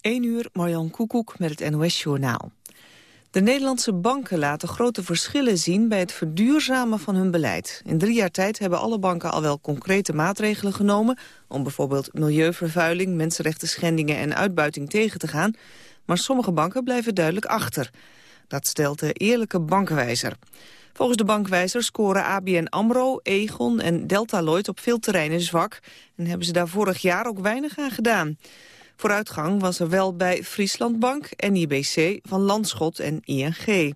1 uur, Marjan Koekoek met het NOS-journaal. De Nederlandse banken laten grote verschillen zien bij het verduurzamen van hun beleid. In drie jaar tijd hebben alle banken al wel concrete maatregelen genomen... om bijvoorbeeld milieuvervuiling, mensenrechten schendingen en uitbuiting tegen te gaan. Maar sommige banken blijven duidelijk achter. Dat stelt de Eerlijke Bankwijzer. Volgens de bankwijzer scoren ABN AMRO, Egon en Delta Lloyd op veel terreinen zwak... en hebben ze daar vorig jaar ook weinig aan gedaan. Vooruitgang was er wel bij Frieslandbank, NIBC, Van Landschot en ING.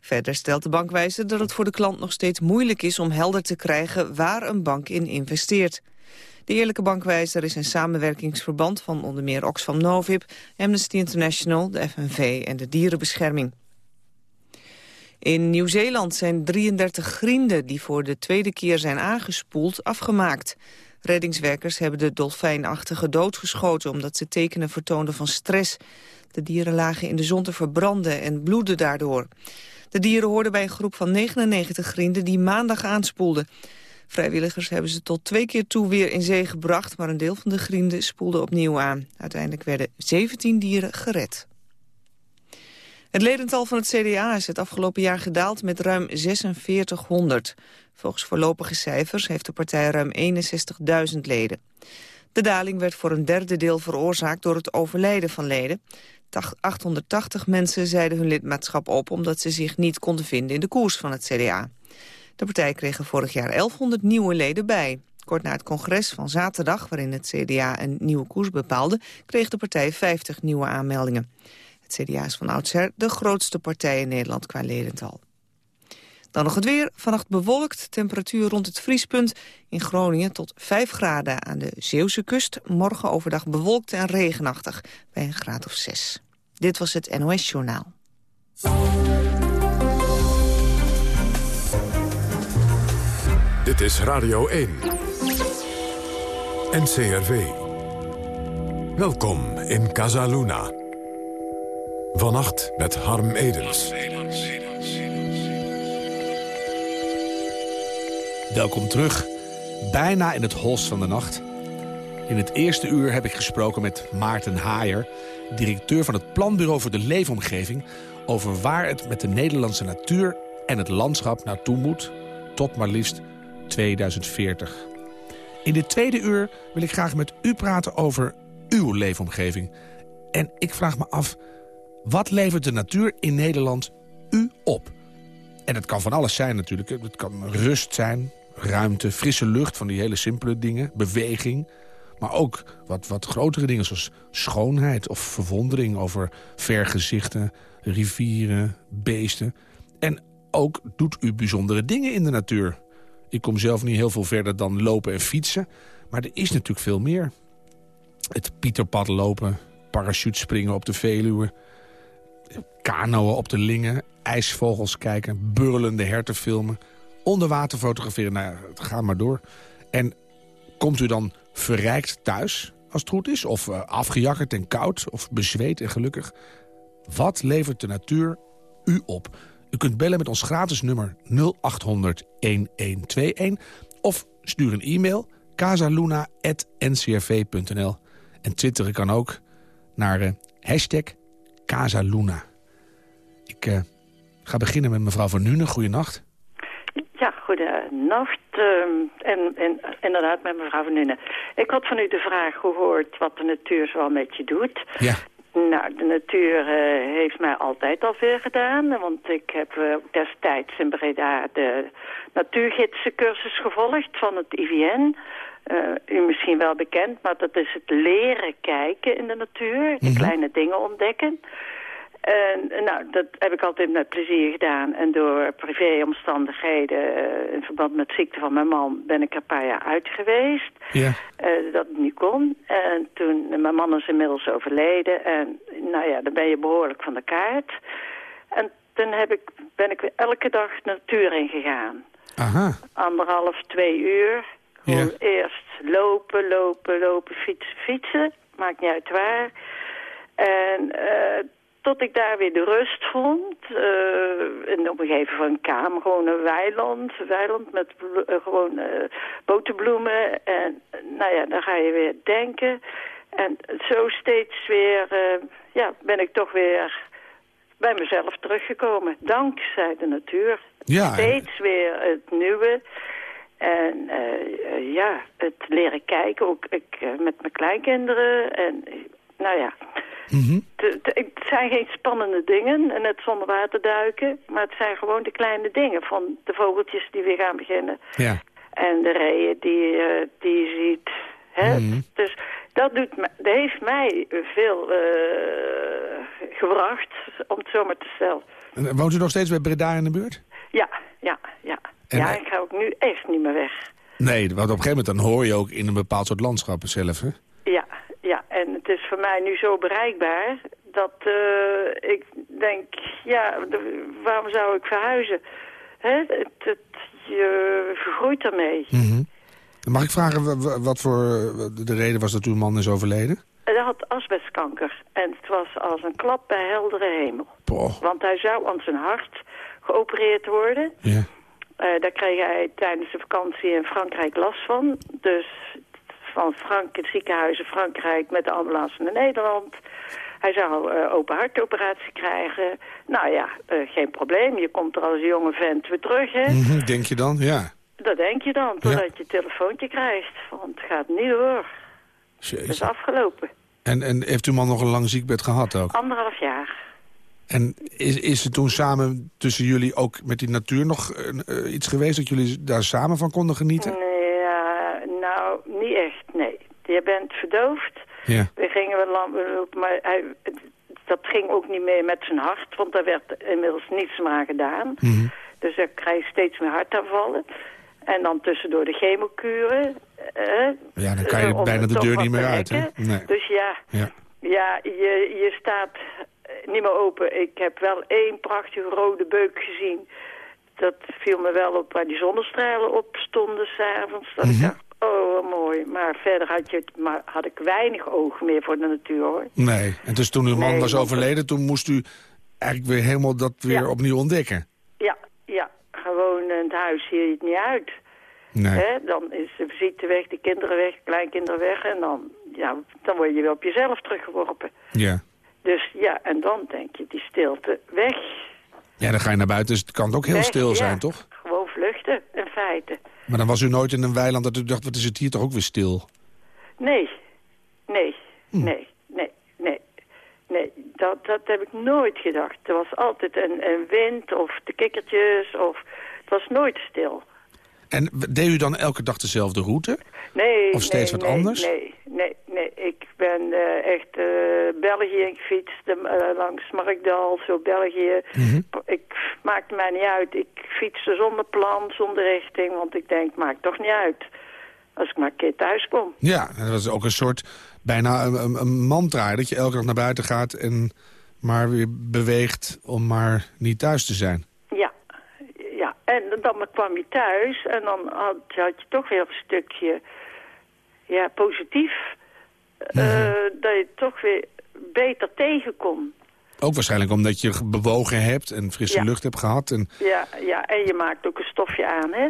Verder stelt de bankwijzer dat het voor de klant nog steeds moeilijk is om helder te krijgen waar een bank in investeert. De Eerlijke Bankwijzer is een samenwerkingsverband van onder meer Oxfam Novib, Amnesty International, de FNV en de Dierenbescherming. In Nieuw-Zeeland zijn 33 grienden die voor de tweede keer zijn aangespoeld afgemaakt. Reddingswerkers hebben de dolfijnachtige doodgeschoten omdat ze tekenen vertoonden van stress. De dieren lagen in de zon te verbranden en bloedden daardoor. De dieren hoorden bij een groep van 99 grienden die maandag aanspoelden. Vrijwilligers hebben ze tot twee keer toe weer in zee gebracht... maar een deel van de grienden spoelde opnieuw aan. Uiteindelijk werden 17 dieren gered. Het ledental van het CDA is het afgelopen jaar gedaald met ruim 4600. Volgens voorlopige cijfers heeft de partij ruim 61.000 leden. De daling werd voor een derde deel veroorzaakt door het overlijden van leden. 880 mensen zeiden hun lidmaatschap op omdat ze zich niet konden vinden in de koers van het CDA. De partij kreeg er vorig jaar 1100 nieuwe leden bij. Kort na het congres van zaterdag, waarin het CDA een nieuwe koers bepaalde, kreeg de partij 50 nieuwe aanmeldingen. Het CDA is van oudsher de grootste partij in Nederland qua ledental. Dan nog het weer. Vannacht bewolkt, temperatuur rond het vriespunt. In Groningen tot 5 graden aan de Zeeuwse kust. Morgen overdag bewolkt en regenachtig bij een graad of 6. Dit was het NOS Journaal. Dit is Radio 1. NCRV. Welkom in Casaluna. Vannacht met Harm Edens. Welkom terug, bijna in het hols van de nacht. In het eerste uur heb ik gesproken met Maarten Haaier... directeur van het Planbureau voor de Leefomgeving... over waar het met de Nederlandse natuur en het landschap naartoe moet... tot maar liefst 2040. In dit tweede uur wil ik graag met u praten over uw leefomgeving. En ik vraag me af, wat levert de natuur in Nederland u op? En het kan van alles zijn natuurlijk. Het kan rust zijn, ruimte, frisse lucht van die hele simpele dingen. Beweging. Maar ook wat, wat grotere dingen zoals schoonheid of verwondering over vergezichten, rivieren, beesten. En ook doet u bijzondere dingen in de natuur. Ik kom zelf niet heel veel verder dan lopen en fietsen. Maar er is natuurlijk veel meer. Het pieterpad lopen, parachutespringen op de Veluwe kanoën op de Lingen, ijsvogels kijken, burlende herten filmen, onderwater fotograferen. Nou, ga maar door. En komt u dan verrijkt thuis, als het goed is? Of uh, afgejakkerd en koud, of bezweet en gelukkig? Wat levert de natuur u op? U kunt bellen met ons gratis nummer 0800 1121 of stuur een e-mail casaluna.ncrv.nl. En twitteren kan ook naar uh, hashtag Casaluna. Ik uh, ga beginnen met mevrouw Van Nuenen. Goedenacht. Goedenacht. Uh, en, en inderdaad met mevrouw Van Nuenen. Ik had van u de vraag gehoord wat de natuur zoal met je doet. Ja. Nou, de natuur uh, heeft mij altijd al veel gedaan. Want ik heb uh, destijds in Breda de natuurgidsencursus gevolgd van het IVN. Uh, u misschien wel bekend, maar dat is het leren kijken in de natuur. De mhm. kleine dingen ontdekken. En nou, dat heb ik altijd met plezier gedaan. En door privéomstandigheden, uh, in verband met ziekte van mijn man, ben ik er een paar jaar uit geweest. Ja. Uh, dat het niet kon. En toen, mijn man is inmiddels overleden. En nou ja, dan ben je behoorlijk van de kaart. En toen heb ik, ben ik weer elke dag natuur ingegaan. Aha. Anderhalf, twee uur. Ja. eerst lopen, lopen, lopen, fietsen, fietsen. Maakt niet uit waar. En uh, tot ik daar weer de rust vond. Uh, en op een gegeven moment kwam gewoon een weiland. weiland met uh, gewoon uh, boterbloemen. En nou ja, dan ga je weer denken. En zo steeds weer, ja, ben ik toch weer bij mezelf teruggekomen. Dankzij de natuur. Ja, steeds weer het nieuwe. En ja, het leren kijken, ook ik, met mijn kleinkinderen. En nou ja, mm het zijn geen spannende dingen, net zonder water duiken. Maar het zijn gewoon de kleine dingen van de vogeltjes die weer gaan beginnen. Ja. En de reeën die, uh, die je ziet. Hè? Mhm. Dus dat, doet, dat heeft mij veel uh, gebracht, om het zo maar te stellen. En woont u nog steeds bij Breda in de buurt? Ja, ja, ja. En, ja, eh, ik ga ook nu echt niet meer weg. Nee, want op een gegeven moment dan hoor je ook in een bepaald soort landschap zelf, hè? Ja, ja, en het is voor mij nu zo bereikbaar dat uh, ik denk, ja, de, waarom zou ik verhuizen? Hè? Het, het, je vergroeit ermee. Mm Mag ik vragen wat voor de reden was dat uw man is overleden? Hij had asbestkanker en het was als een klap bij heldere hemel. Want hij zou aan zijn hart geopereerd worden. Ja. Uh, daar kreeg hij tijdens de vakantie in Frankrijk last van. Dus van Frank, het ziekenhuis in Frankrijk met de ambulance naar Nederland. Hij zou uh, open hartoperatie krijgen. Nou ja, uh, geen probleem. Je komt er als jonge vent weer terug, hè? -hmm, denk je dan, ja. Dat denk je dan, totdat ja. je een telefoontje krijgt. Want het gaat niet door. Het is afgelopen. En, en heeft uw man nog een lang ziekbed gehad ook? Anderhalf jaar. En is, is er toen samen tussen jullie ook met die natuur nog uh, iets geweest... dat jullie daar samen van konden genieten? Nee, uh, nou, niet echt, nee. Je bent verdoofd. Ja. We gingen wel lang, maar hij, dat ging ook niet meer met zijn hart, want daar werd inmiddels niets meer aan gedaan. Mm -hmm. Dus dan krijg je steeds meer hartaanvallen. En dan tussendoor de chemokuren. Uh, ja, dan kan je bijna de deur niet meer uit, hè? Nee. Dus ja, ja. ja je, je staat niet meer open. Ik heb wel één prachtige rode beuk gezien. Dat viel me wel op waar die zonnestralen op stonden s'avonds. Dat Mhm. mm -hmm. ik dacht, oh, mooi. Maar verder had, je, maar had ik weinig oog meer voor de natuur, hoor. Nee, en dus toen uw man Nee, was overleden... toen moest u eigenlijk weer helemaal dat weer Ja. opnieuw ontdekken. Ja, ja. Gewoon in het huis zie je het niet uit. Nee. Hè? Dan is de visite weg, de kinderen weg, de kleinkinderen weg. En dan, ja, dan word je weer op jezelf teruggeworpen. Ja. Dus ja, en dan denk je, die stilte weg. ja, dan ga je naar buiten, dus het kan ook heel Weg, stil ja. zijn, toch? Gewoon vluchten, in feite. Maar dan was u nooit in een weiland dat u dacht... wat is het hier toch ook weer stil? Nee, nee, Hm. nee, nee, nee. Nee, dat, dat heb ik nooit gedacht. Er was altijd een, een wind of de kikkertjes of... Het was nooit stil. En deed u dan elke dag dezelfde route? Nee, Of steeds nee, wat nee, anders? Nee, nee, nee. Ik ben eh, echt eh, België gefietst, eh, langs Markdal, zo België. Mhm. Ik maakt mij niet uit. Ik fietste zonder plan, zonder richting, want ik denk, maakt toch niet uit. Als ik maar een keer thuis kom. Ja, dat was ook een soort bijna een, een, een mantra... dat je elke dag naar buiten gaat en maar weer beweegt om maar niet thuis te zijn. Ja, ja. En dan kwam je thuis en dan had, had je toch weer een stukje ja, positief. eh, dat je toch weer beter tegen kon. Ook waarschijnlijk omdat je bewogen hebt en frisse Ja. lucht hebt gehad. En, Ja, ja, en je maakt ook een stofje aan, hè?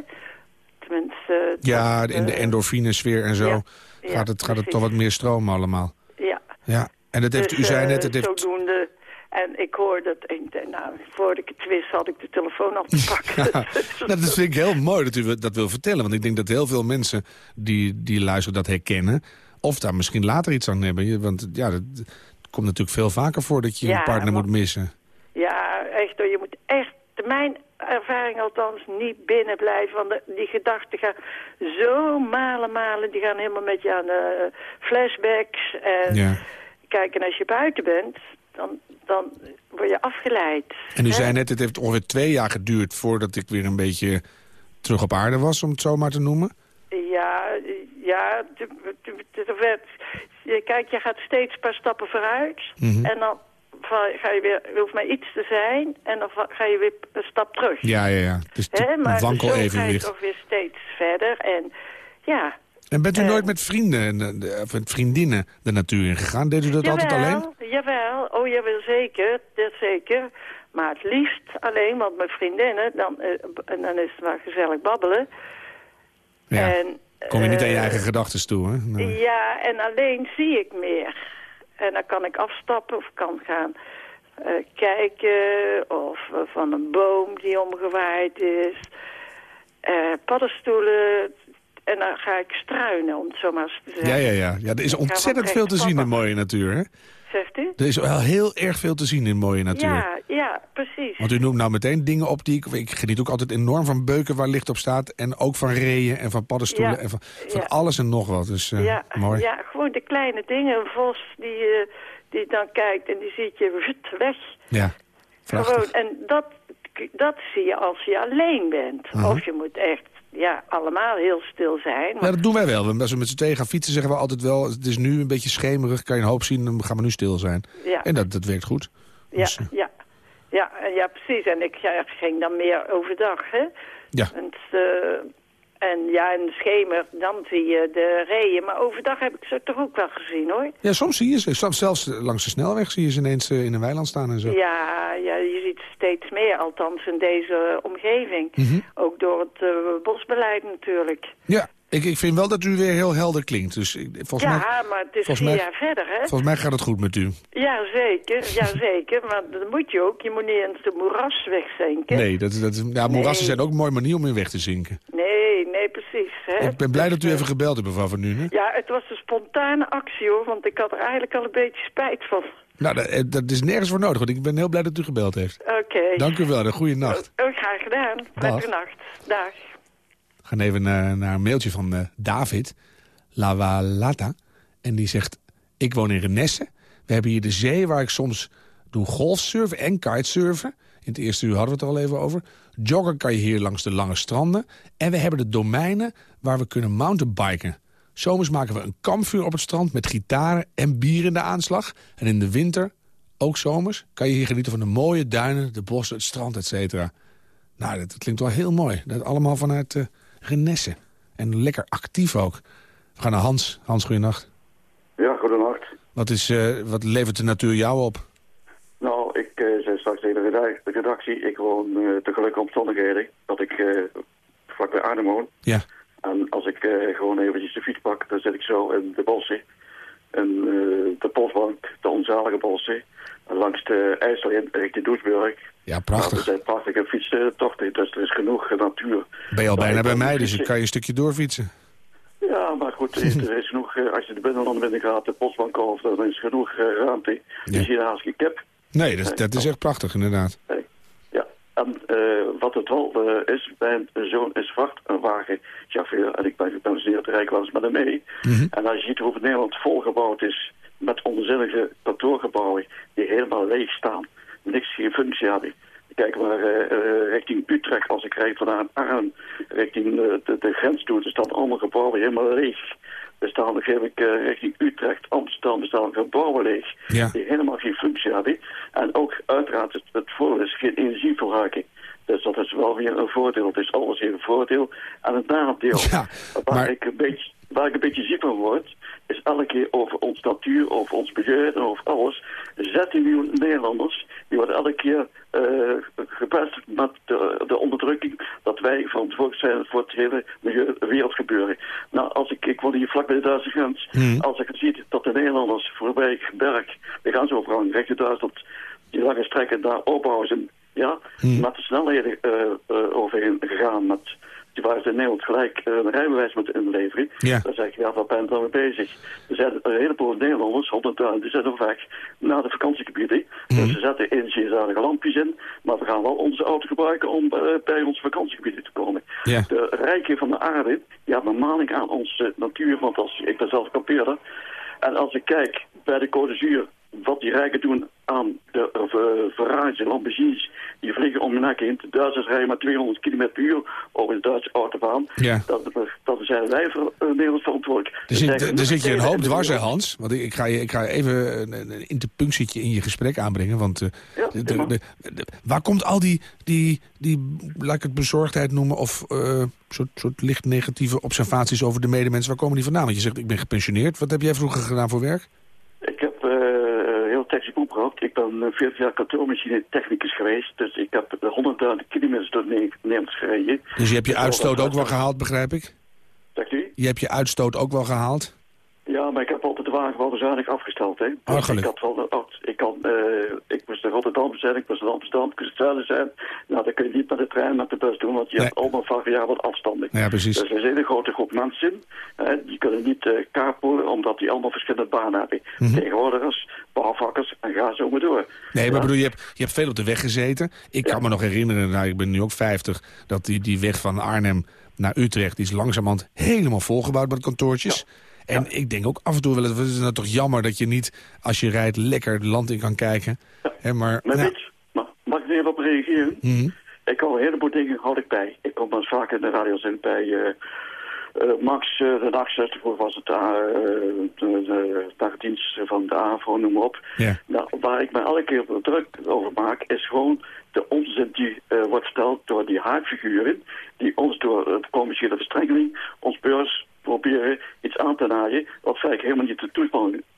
Tenminste... ja, dat, in de eh, endorfine-sfeer en zo ja, gaat, het, gaat het toch wat meer stromen allemaal. Ja. Ja, en dat heeft, Dus, u zei eh, net... Het heeft, Zodoende... En ik hoor dat... Denk, nou, voordat ik het wist had ik de telefoon al te pakken. nou, dat vind ik heel mooi dat u dat wil vertellen. Want ik denk dat heel veel mensen die, die luisteren dat herkennen. Of daar misschien later iets aan hebben. Je- Want ja, dat, het komt natuurlijk veel vaker voor dat je Ja, een partner maar- moet missen. Ja, echt. Je moet echt, mijn ervaring althans, niet binnen blijven. Want de- die gedachten gaan zo malen, malen. Die gaan helemaal met je aan de flashbacks. En Ja. kijk, en als je buiten bent, dan, dan word je afgeleid. En u hè? zei net, het heeft ongeveer twee jaar geduurd... voordat ik weer een beetje terug op aarde was, om het zo maar te noemen. Ja, ja. er werd, je- kijk, je gaat steeds een paar stappen vooruit. Mhm. En dan ga je weer, er hoeft maar iets te zijn. En dan ga je weer een stap terug. Ja, ja, ja. Het maar wankel zo ga je evenwicht. toch weer steeds verder. En ja, En bent u eh, nooit met vrienden eh, of met vriendinnen de natuur ingegaan? Deed u dat altijd alleen? Jawel, oh jawel, zeker, dat zeker. Maar het liefst alleen, want met vriendinnen, dan, eh, dan is het maar gezellig babbelen. Ja. En Kom je niet aan je eigen gedachten toe, hè? Nee. Ja, en alleen zie ik meer. En dan kan ik afstappen of kan gaan kijken of van een boom die omgewaaid is. Paddenstoelen. En dan ga ik struinen, om het zo maar eens te zeggen. Ja, ja, ja. ja er is ontzettend veel te zien in mooie natuur, hè? Zegt u? Er is wel heel erg veel te zien in mooie natuur. Ja, ja, precies. Want u noemt nou meteen dingen op die ik... Ik geniet ook altijd enorm van beuken waar licht op staat. En ook van reeën en van paddenstoelen. Ja, En van, van ja. alles en nog wat. Dus eh, ja, mooi. ja, gewoon de kleine dingen. Een vos die, eh, die dan kijkt en die ziet je weg. Ja, prachtig. Gewoon, en dat, dat zie je als je alleen bent. Mhm. Of je moet echt ja, allemaal heel stil zijn. Ja, dat doen wij wel. Als we met z'n tweeën gaan fietsen zeggen we altijd wel... het is nu een beetje schemerig, kan je een hoop zien... dan gaan we nu stil zijn. Ja. En dat, dat werkt goed. ja, Dus, eh, ja, ja, ja, precies. En ik ja, ging dan meer overdag, hè. ja. En, eh, en ja, in de schemer, dan zie je de reeën. Maar overdag heb ik ze toch ook wel gezien, hoor. ja, soms zie je ze. Soms Zelfs langs de snelweg zie je ze ineens eh, in een weiland staan en zo. Ja, ja, je ziet steeds meer, althans in deze omgeving. Mhm. Ook door het eh, bosbeleid natuurlijk. Ja, ik, ik vind wel dat u weer heel helder klinkt. Dus ik, volgens, mij, ja, maar het is vier mij- jaar verder, hè? volgens mij gaat het goed met u. Ja, zeker. Ja, zeker. Maar dat moet je ook. Je moet niet eens de moeras wegzinken. Nee, dat, dat, ja, moerassen zijn ook een mooie manier om in weg te zinken. Nee, nee, precies. Hè? Ik ben blij dat u Dus, even gebeld hebt, mevrouw Van Nuenen. Ja, het was een spontane actie, hoor. Want ik had er eigenlijk al een beetje spijt van. Nou, dat, eh, dat is nergens voor nodig, want ik ben heel blij dat u gebeld heeft. Oké. Dank u wel, een goede nacht. Graag gedaan. Prettige nacht. Dag. Gaan even naar, naar een mailtje van eh, David, Lavalata. En die zegt, ik woon in Renesse. We hebben hier de zee waar ik soms doe golfsurfen en kitesurfen. In het eerste uur hadden we het er al even over. Joggen kan je hier langs de lange stranden. En we hebben de domeinen waar we kunnen mountainbiken. Zomers maken we een kampvuur op het strand met gitaren en bier in de aanslag. En in de winter, ook zomers, kan je hier genieten van de mooie duinen, de bossen, het strand, et cetera. Nou, dat, dat klinkt wel heel mooi. Dat allemaal vanuit eh Renesse. En lekker actief ook. We gaan naar Hans. Hans, goeienacht. Ja, goedenacht. Wat, is, eh, wat levert de natuur jou op? Nou, ik eh, zei straks tegen de reda- de redactie, ik woon eh te gelukkige omstandigheden dat ik eh vlak bij Arnhem woon. Ja, En als ik gewoon eventjes de fiets pak, dan zit ik zo in de bossen. En de postbank, de onzalige bossen. En langs de IJssel in, richting Doesburg. Ja Nou, prachtig. zijn prachtige fietstochten, dus er is genoeg eh, natuur. Ben je al Nou, bijna bij mij, dus ik kan je een stukje doorfietsen. Ja, maar goed, er is genoeg, eh, als je de binnenland binnen gaat, de postbank of, dan is genoeg eh, ruimte. Ja. Dus hier haast ik kip. Nee, dat, dat is echt prachtig, inderdaad. Ja, en eh, wat het wel eh, is, mijn zoon is vrachtwagenchauffeur en ik ben gepensioneerd, wel eens met hem mee. Mhm. En als je ziet hoe het Nederland volgebouwd is met onzinnige kantoorgebouwen die helemaal leeg staan, niks, geen functie hebben. Kijk maar eh, eh, richting Utrecht, als ik rijd vanuit Arnhem, richting eh, de, de grens toe, er staan allemaal gebouwen helemaal leeg. Er staan, ik richting Utrecht, Amsterdam, er staan gebouwen leeg Ja. die helemaal geen functie hebben. En ook uiteraard het, het voordeel is geen energieverbruiking. Dus dat is wel weer een voordeel. Het is alles hier een voordeel. En het nadeel, Ja, waar, maar- ik een beetje, waar ik een beetje ziek van word, is elke keer over ons natuur, over ons milieu en over alles. 13 miljoen Nederlanders, die worden elke keer eh gepest met de, de onderdrukking dat wij verantwoordelijk zijn voor het hele milieu wereldgebeuren. Nou, als ik, ik woon hier vlak bij de Duitse grens. Mhm. Als ik het zie dat de Nederlanders voorbij Berg, de grensovergang, richting Duitsland, die lange strekken daar opbouwen zijn, ja, Mhm. met de snelheden eh, eh, overheen gegaan. Met, die waren in Nederland gelijk eh, een rijbewijs moeten inleveren. Ja. Dan zeg ik, ja, waar ben je dan mee bezig? Er zijn een heleboel Nederlanders, 100.000, die zijn op weg naar de vakantiegebieden. Mhm. Dus ze zetten energiezadige lampjes in, maar we gaan wel onze auto gebruiken om eh, bij onze vakantiegebieden te komen. Ja. De rijken van de aarde, die hebben een maling aan onze natuur, want als, ik ben zelf kampeerder. En als ik kijk bij de Côte d'Azur, wat die rijken doen aan de uh, Ferraris en Lamborghinis, die vliegen om je nek heen. De Duitsers rijden maar 200 km per uur over de Duitse autobaan. Ja. Dat, dat zijn wij voor uh, Nederland verantwoordelijk. Er zit, er zit je een hoop dwars, hè, Hans. Want ik, ik, ga, je, ik ga even een, een interpunctietje in je gesprek aanbrengen. Want eh, Ja, de- de- waar komt al die, die, die, laat ik het bezorgdheid noemen... of eh, soort, soort licht negatieve observaties over de medemens... waar komen die vandaan? Want je zegt, ik ben gepensioneerd. Wat heb jij vroeger gedaan voor werk? Beroep gehad. Ik ben uh, 40 jaar kantoormachine technicus geweest. Dus ik heb 100.000 kilometers door Nederland gereden. Dus je hebt je uitstoot ook wel gehaald, begrijp ik? Zegt u? je hebt je uitstoot ook wel gehaald? Ja, maar ik heb altijd de wagen wel bezuinig afgesteld, hè. Oh, Dus ik had wel, ik kan, eh, ik moest in Rotterdam zijn, ik moest in Amsterdam, ik moest Zuiden zijn. Nou, dat kun je niet met de trein, met de bus doen, want je Nee. hebt allemaal variabele afstanden. Ja, precies. Dus er is een hele grote groep mensen, hè, die kunnen niet carpoolen, omdat die allemaal verschillende banen hebben. Mhm. Tegenwoordigers, bouwvakkers, en ga zo maar door. Nee, maar Ja. bedoel, je hebt, je hebt veel op de weg gezeten. Ik kan me nog herinneren, nou, ik ben nu ook 50... dat die, die weg van Arnhem naar Utrecht... die is langzamerhand helemaal volgebouwd met kantoortjes. En ik denk ook af en toe wel... het is nou toch jammer dat je niet, als je rijdt... lekker het land in kan kijken. Hè, maar, Maar nou, je, mag, mag ik er even op reageren? mhm. Ik hou een heleboel dingen houd ik bij. Ik kom dan vaak in de radiozin bij eh, eh, Max, eh, de nachtzuster, was het de, de dagdienst van de AVRO, noem maar op. Ja. Nou, waar ik me elke keer druk over maak, is gewoon de onzin die wordt verteld door die haakfiguren, die ons door de commerciële verstrengeling, ons beurs proberen iets aan te naaien, wat feitelijk helemaal niet de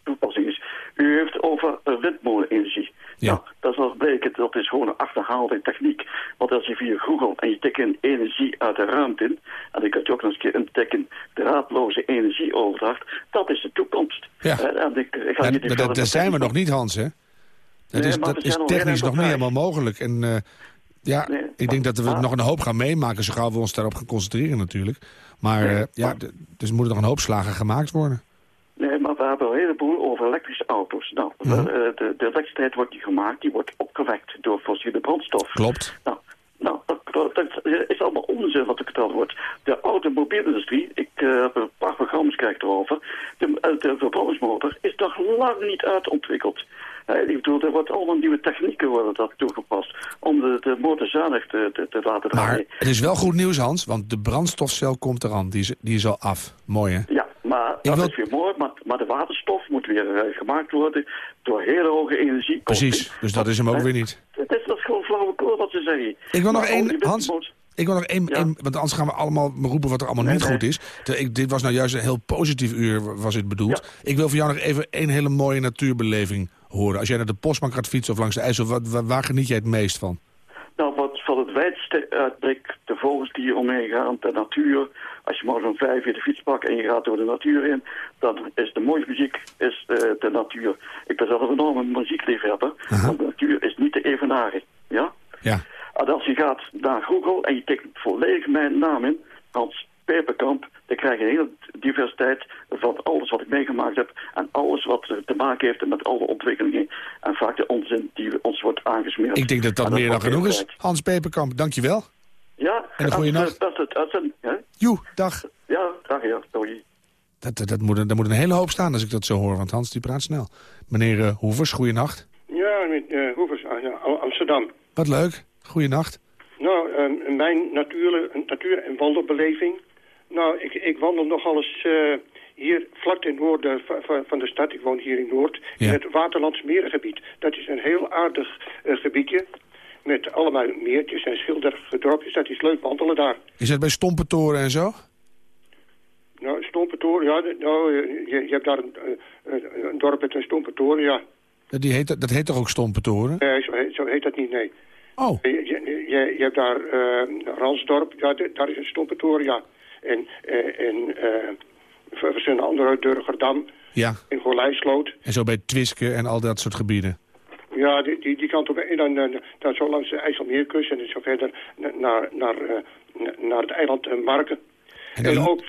toepassing, is. U heeft over windmolenenergie. Ja. Nou, dat is wel gebleken, dat is gewoon een achterhaalde techniek. Want als je via Google en je tikt in energie uit de ruimte in, en dan kun je ook nog eens een keer intikken draadloze energieoverdracht, dat is de toekomst. Ja. Eh, en ik, ik ga Ja, maar niet dat- verder daar zijn we nog niet, Hans, hè? Dat Nee, is, maar dat is technisch nog niet helemaal mogelijk. En eh, ja, Nee, ik denk dat we maar- nog een hoop gaan meemaken... zo gauw we ons daarop gaan concentreren natuurlijk. Maar Nee, eh, ja, dus er moeten nog een hoop slagen gemaakt worden. Nee, maar we hebben een heleboel over elektrische auto's. Nou, Mhm. de, de, de elektriciteit wordt niet gemaakt, die wordt opgewekt door fossiele brandstof. Klopt. Nou, nou dat, is allemaal onzin wat er verteld wordt. De automobielindustrie, ik eh, heb een paar programma's kijk erover, de, eh, de verbrandingsmotor is nog lang niet uitontwikkeld. Eh, ik bedoel, er wordt allemaal nieuwe technieken worden dat toegepast om de, de motor zuinig te, te, te laten Maar draaien. het is wel goed nieuws, Hans, want de brandstofcel komt eraan. Die is, die is al af. Mooi, hè? Ja, maar dat wil- is weer mooi, maar, maar de waterstof moet weer eh, gemaakt worden door hele hoge energie. Precies, dus dat is hem ook Hè? weer niet. Het is, dat is gewoon flauwekul wat ze zeggen. Ik wil nog Maar één, Hans, Ik wil nog één, Ja. één- want anders gaan we allemaal roepen wat er allemaal Nee, niet nee. goed is. De- ik, dit was nou juist een heel positief uur, was het bedoeld. Ik wil voor jou nog even één hele mooie natuurbeleving horen. Als jij naar de Postbank gaat fietsen of langs de IJssel, waar, waar geniet jij het meest van? Nou, wat van het wijdste uitblik, de vogels die hier omheen gaan, de natuur. Als je morgen om vijf uur de fiets pakt en je gaat door de natuur in, dan is de mooiste muziek is eh, de natuur. Ik ben zelf een enorme muziekliefhebber, want de natuur is niet te evenaren. Ja? Ja, En als je gaat naar Google en je tikt volledig mijn naam in, Hans Peperkamp, dan krijg je een hele diversiteit van alles wat ik meegemaakt heb en alles wat te maken heeft met alle ontwikkelingen en vaak de onzin die ons wordt aangesmeerd. ik denk dat dat meer dan genoeg is. Hans Peperkamp, dankjewel. Ja, En een nacht. Dat is het uitzending? Joe, dag. Ja, dag ja, doei. Dat, dat, dat moet, er- moet een hele hoop staan als ik dat zo hoor, want Hans die praat snel. Meneer eh, Hoevers, goeienacht. Ja, met eh Hoevers, ah, ja, Amsterdam. Wat leuk, goeienacht. Nou, mijn natuur, natuur- en wandelbeleving. Nou, ik, ik wandel nogal eens eh, hier vlak ten noorden va- va- van de stad. Ik woon hier in Noord, Ja. in het Waterlandsmerengebied. Dat is een heel aardig eh, gebiedje. Met allemaal meertjes en schilderige dorpjes. Dat is leuk wandelen daar. Is dat bij Stompentoren en zo? Nou, Stompentoren, ja, nou, eh, je, je hebt daar een, een, dorp met een Stompentoren, ja. Dat, die heet, dat heet toch ook Stompentoren? Nee, zo, heet- zo heet dat niet, nee. Oh, Je, je, je, hebt daar eh, Ransdorp, ja, daar is een stompentoren, ja. En, en eh, ver- verschillende andere, Durgerdam, ja. in Golijsloot. En zo bij Twiske en al dat soort gebieden. Ja, die, die, die kant op. En dan, dan, dan zo langs de IJsselmeerkust en zo verder na- naar, naar, eh, na- naar het eiland eh, Marken. En ook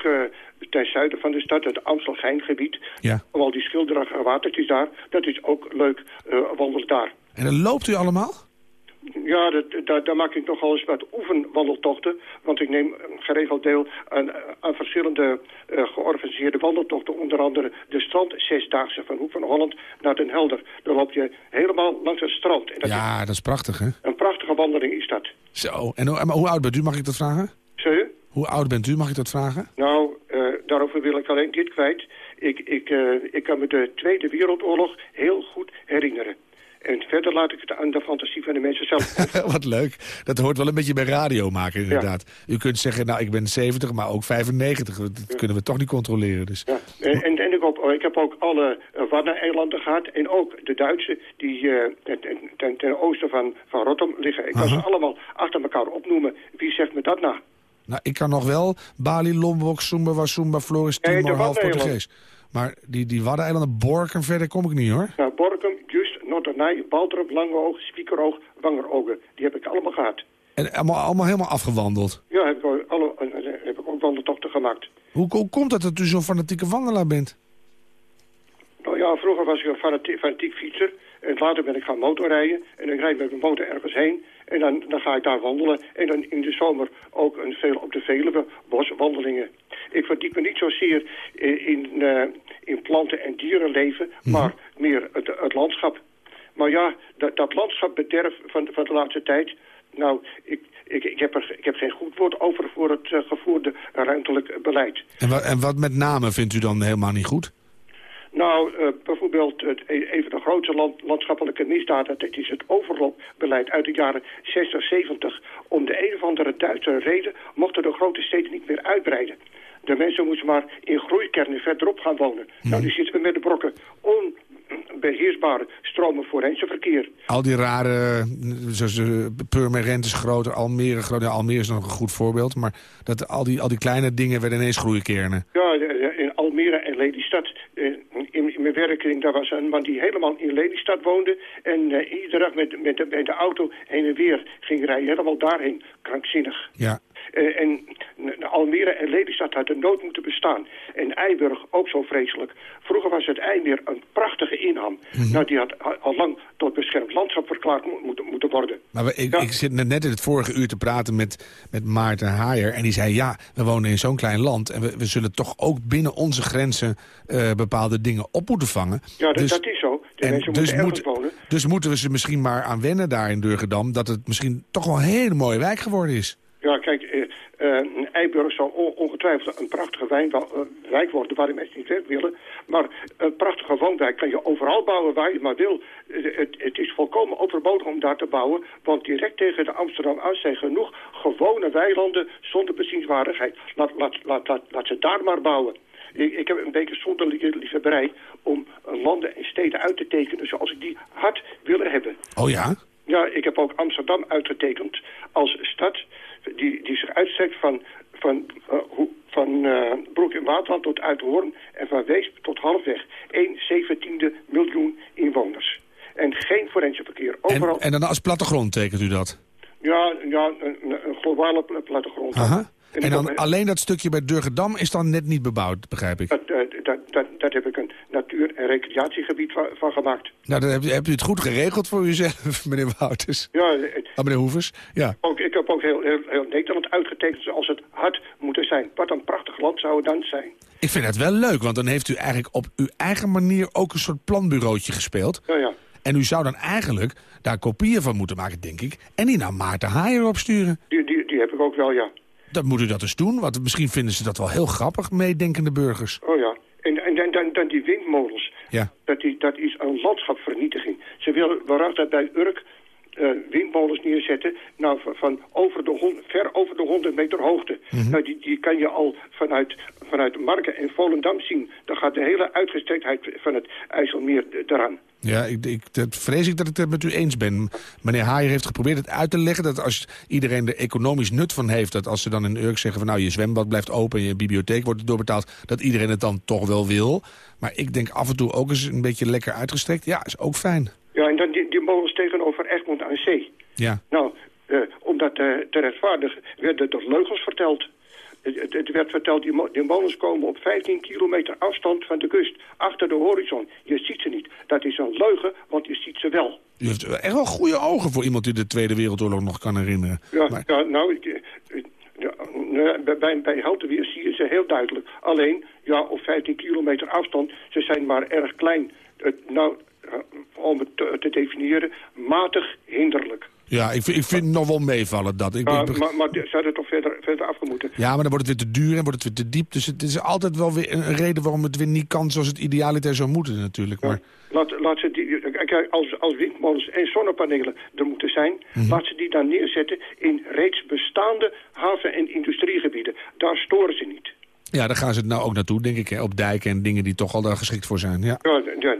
ten zuiden van de stad, het Amstelgeingebied. Ja. Al die schilderige watertjes daar, dat is ook leuk eh wandelen daar. En dan loopt u allemaal? Ja, dat, daar, daar maak ik nogal eens wat oefenwandeltochten. Want ik neem geregeld deel aan, aan verschillende eh, georganiseerde wandeltochten. Onder andere de strand zesdaagse van Hoek van Holland naar Den Helder. Dan loop je helemaal langs het strand. En dat Ja, dat is prachtig, hè? een prachtige wandeling is dat. Zo, en hoe, maar hoe oud bent u, mag ik dat vragen? Je? Hoe oud bent u, mag ik dat vragen? Nou, eh, daarover wil ik alleen dit kwijt. Ik, ik, eh, ik kan me de Tweede Wereldoorlog heel goed herinneren. En verder laat ik het aan de fantasie van de mensen zelf. Wat leuk. Dat hoort wel een beetje bij radio maken, inderdaad. U kunt zeggen, nou, ik ben 70, maar ook 95. Dat kunnen we toch niet controleren. Dus. Ja, en, en, en ik, ook, ik heb ook alle uh, Waddeneilanden gehad. En ook de Duitse, die eh, ten, ten, ten oosten van, van Rotterdam liggen. Ik kan ze allemaal achter elkaar opnoemen. Wie zegt me dat nou? Nou, ik kan nog wel Bali, Lombok, Sumba, Wasumba, Flores, Timor, half. Portugees. Maar die, die Waddeneilanden, Borkum, verder kom ik niet hoor. Nou, Borkum, Noordernij, Baltrop, Langeoog, Spiekeroog, Wangerogen. Die heb ik allemaal gehad. En allemaal, allemaal helemaal afgewandeld. Ja, heb ik, ook alle, eh, eh, heb ik ook wandeltochten gemaakt. Hoe, hoe komt het dat u zo'n fanatieke wandelaar bent? Nou ja, vroeger was ik een fanatiek, fanatiek fietser. En later ben ik gaan motorrijden. En dan rijd ik met mijn motor ergens heen. En dan, dan ga ik daar wandelen. En dan in de zomer ook een veel op de Veluwe, boswandelingen. Ik verdiep me niet zozeer eh, in, eh, in planten- en dierenleven, maar meer het, het landschap. Maar ja, dat, dat landschapbederf van, van de laatste tijd... Nou, ik, ik, ik, heb er, ik heb geen goed woord over voor het eh, gevoerde ruimtelijk beleid. En, wa en wat met name vindt u dan helemaal niet goed? Nou, eh, bijvoorbeeld het, e- even de grootste land, landschappelijke misdaad... dat is het overloopbeleid uit de jaren 60, 70. Om de een of andere Duitse reden mochten de grote steden niet meer uitbreiden. De mensen moesten maar in groeikernen verderop gaan wonen. Nou, nu zitten we met de brokken onbeheersbare stromen forense verkeer. Al die rare, zoals uh, Purmerend is groter, Almere groter. Ja, Almere is nog een goed voorbeeld. Maar dat, al, die, al die kleine dingen werden ineens groeikernen. Ja, in Almere en Lelystad. eh, In, in mijn werkkring, daar was een man die helemaal in Lelystad woonde. En eh, iedere dag met, met, de, met de auto heen en weer ging rijden. Helemaal daarheen. Krankzinnig. Ja. Eh, en n- Almere en Lelystad hadden nooit moeten bestaan. En Eiburg ook zo vreselijk. Vroeger was het IJmeer een prachtige inham. Nou, die had al- lang tot beschermd landschap verklaard mo- moeten, moeten worden. Maar ik, Ja. ik zit net in het vorige uur te praten met, met Maarten Haaier. En die zei, ja, we wonen in zo'n klein land. En we, we zullen toch ook binnen onze grenzen eh, bepaalde dingen op moeten vangen. Ja, dat, Dus- dat is zo. De en dus, moet- dus moeten we ze misschien maar aan wennen daar in Durgedam... dat het misschien toch wel een hele mooie wijk geworden is. Ja, kijk, eh, eh, Eiburg zal on- ongetwijfeld een prachtige wijn, wel, eh, wijk worden waar de mensen niet weg willen. Maar een prachtige woonwijk kan je overal bouwen waar je maar wil. Het, het is volkomen overbodig om daar te bouwen, want direct tegen de Amsterdam aan zijn genoeg gewone weilanden zonder bezienswaardigheid. Laat, laat, laat, laat, laat ze daar maar bouwen. Ik, ik heb een beetje zonder lie- liefhebberij om landen en steden uit te tekenen zoals ik die hard willen hebben. Oh ja? Ja, ik heb ook Amsterdam uitgetekend als stad die, die zich uitstrekt van, van, eh, hoe- van eh, Broek in Waterland tot Uithoorn en van Weesp tot halfweg. 1 zeventiende miljoen inwoners. En geen forensisch verkeer. En, Overal, en dan als plattegrond tekent u dat? ja, ja een, een- globale pla- plattegrond. Aha. En dan alleen dat stukje bij Durgedam is dan net niet bebouwd, begrijp ik. dat, eh, dat, dat, dat heb ik een natuur- en recreatiegebied van, van gemaakt. Nou, dan hebt u, hebt u het goed geregeld voor uzelf, meneer Wouters. Ja, het- Ah, meneer Hoevers, ja. ook, ik heb ook heel, heel, heel Nederland uitgetekend zoals het had moeten zijn. Wat een prachtig land zou het dan zijn. Ik vind het wel leuk, want dan heeft u eigenlijk op uw eigen manier ook een soort planbureautje gespeeld. Ja, ja. En u zou dan eigenlijk daar kopieën van moeten maken, denk ik. En die naar Maarten Haaier opsturen. Die, die, die heb ik ook wel, ja. Dan moet u dat eens doen, want misschien vinden ze dat wel heel grappig, meedenkende burgers. Oh ja. En, en dan, dan, dan die windmolens. Ja. Dat, die, dat is een landschapvernietiging. Ze willen waarachtig bij Urk eh, windmolens neerzetten. Nou, van, van over de hon- ver over de 100 meter hoogte. Nou, die, die kan je al vanuit, vanuit Marken en Volendam zien. Dan gaat de hele uitgestrektheid van het IJsselmeer eraan. Ja, ik, ik, dat vrees ik dat ik het met u eens ben. Meneer Haaier heeft geprobeerd het uit te leggen... dat als iedereen er economisch nut van heeft... dat als ze dan in Urk zeggen van nou, je zwembad blijft open... en je bibliotheek wordt doorbetaald... dat iedereen het dan toch wel wil. Maar ik denk af en toe ook eens een beetje lekker uitgestrekt. Ja, is ook fijn. Ja, en dan die, molens tegenover Egmond aan Zee. Ja. Nou, eh, om dat eh, te rechtvaardigen werden er leugens verteld. Het, het- werd verteld, die, mo- die molens komen op 15 kilometer afstand van de kust. Achter de horizon. Je ziet ze niet. Dat is een leugen, want je ziet ze wel. U heeft echt wel goede ogen voor iemand die de Tweede Wereldoorlog nog kan herinneren. Ja, Maar- ja nou, ik, eh, ja, nou, bij, bij, Helderweer zie je ze heel duidelijk. Alleen, ja, op 15 kilometer afstand, ze zijn maar erg klein. Het, nou, om het te, te definiëren, matig hinderlijk. Ja, ik, vind- ik vind het nog wel meevallen dat. Ik, Maar, ik maar, hadden toch verder, verder afgemoeten. ja, maar dan wordt het weer te duur en wordt het weer te diep. Dus het is altijd wel weer een reden waarom het weer niet kan zoals het idealiter zou moeten natuurlijk. Maar Laat, laat ze die, kijk, als, als windmolens en zonnepanelen er moeten zijn... Mhm. laat ze die dan neerzetten in reeds bestaande haven- en industriegebieden. Daar storen ze niet. ja, daar gaan ze het nou ook naartoe, denk ik. Hè, op dijken en dingen die toch al daar geschikt voor zijn. Ja. Ja, ja, ja. Ja.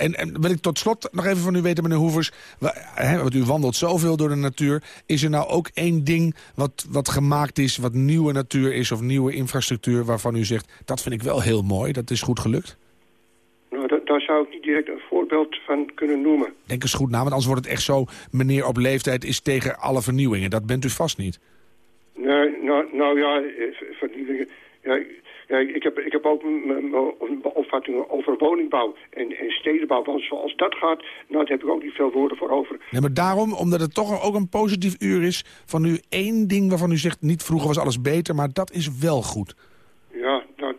En, en wil ik tot slot nog even van u weten, meneer Hoevers... wa- want u wandelt zoveel door de natuur. Is er nou ook één ding wat, wat gemaakt is, wat nieuwe natuur is... of nieuwe infrastructuur waarvan u zegt... dat vind ik wel heel mooi, dat is goed gelukt? Nou, da- daar zou ik niet direct een voorbeeld van kunnen noemen. Denk eens goed na, want anders wordt het echt zo... meneer op leeftijd is tegen alle vernieuwingen. Dat bent u vast niet. Nee, nou, nou ja, eh, vernieuwingen. Ja, ik, heb, ik heb ook m- m- m- opvattingen over woningbouw en, en stedenbouw. Want zoals dat gaat, nou, daar heb ik ook niet veel woorden voor over. Nee, maar daarom, omdat het toch ook een positief uur is... van u één ding waarvan u zegt... niet vroeger was alles beter, maar dat is wel goed. Ja, nou,